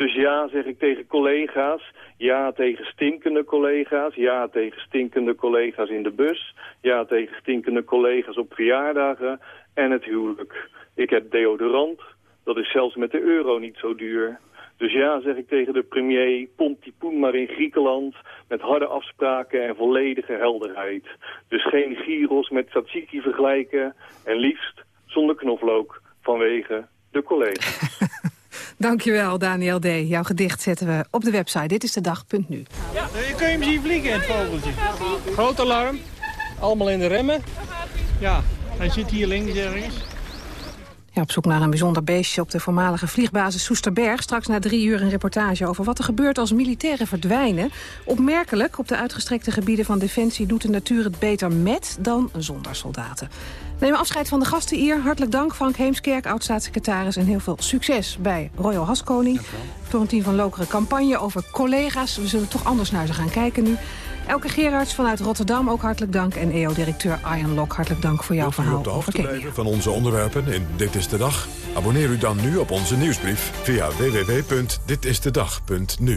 [SPEAKER 22] Dus ja, zeg ik tegen collega's. Ja tegen stinkende collega's. Ja tegen stinkende collega's in de bus. Ja tegen stinkende collega's op verjaardagen. En het huwelijk. Ik heb deodorant. Dat is zelfs met de euro niet zo duur. Dus ja, zeg ik tegen de premier, pomp die poen maar in Griekenland... met harde afspraken en volledige helderheid. Dus geen gyros met tzatziki vergelijken... en liefst zonder knoflook vanwege de collega's.
[SPEAKER 5] Dankjewel, Daniel D. Jouw gedicht zetten we op de website. Dit is de dag.nu.
[SPEAKER 23] Ja, je kun je hem zien vliegen, het vogeltje. Groot alarm. Allemaal in de remmen. Ja, hij zit hier links ergens.
[SPEAKER 5] Ja, op zoek naar een bijzonder beestje op de voormalige vliegbasis Soesterberg. Straks na drie uur een reportage over wat er gebeurt als militairen verdwijnen. Opmerkelijk, op de uitgestrekte gebieden van Defensie doet de natuur het beter met dan zonder soldaten. We nemen afscheid van de gasten hier. Hartelijk dank Frank Heemskerk, oud-staatssecretaris... en heel veel succes bij Royal Haskoning. Florentien van Lokeren campagne over collega's. We zullen toch anders naar ze gaan kijken nu. Elke Gerards vanuit Rotterdam ook hartelijk dank. En EO-directeur Arjen Lok, hartelijk dank voor jouw
[SPEAKER 1] Wilt
[SPEAKER 5] verhaal
[SPEAKER 1] op de hoogte blijven van onze onderwerpen in Dit is de Dag? Abonneer u dan nu op onze nieuwsbrief via www.ditistedag.nu.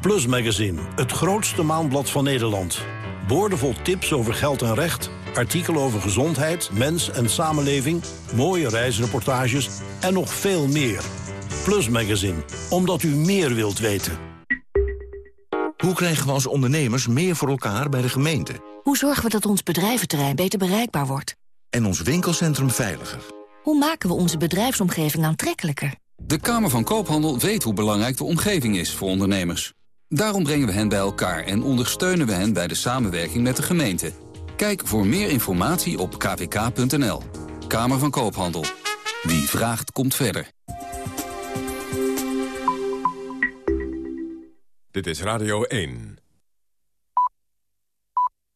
[SPEAKER 24] Plus Magazine, het grootste maandblad van Nederland. Boordevol tips over geld en recht, artikelen over gezondheid, mens en samenleving... mooie reisreportages en nog veel meer. Plus Magazine, omdat u meer wilt weten.
[SPEAKER 25] Hoe krijgen we als ondernemers meer voor elkaar bij de gemeente?
[SPEAKER 26] Hoe zorgen we dat ons bedrijventerrein beter bereikbaar wordt?
[SPEAKER 25] En ons winkelcentrum veiliger?
[SPEAKER 26] Hoe maken we onze bedrijfsomgeving aantrekkelijker?
[SPEAKER 27] De Kamer van Koophandel weet hoe belangrijk de omgeving is voor ondernemers. Daarom brengen we hen bij elkaar en ondersteunen we hen bij de samenwerking met de gemeente. Kijk voor meer informatie op kvk.nl. Kamer van Koophandel. Wie vraagt, komt verder.
[SPEAKER 1] Dit is Radio 1.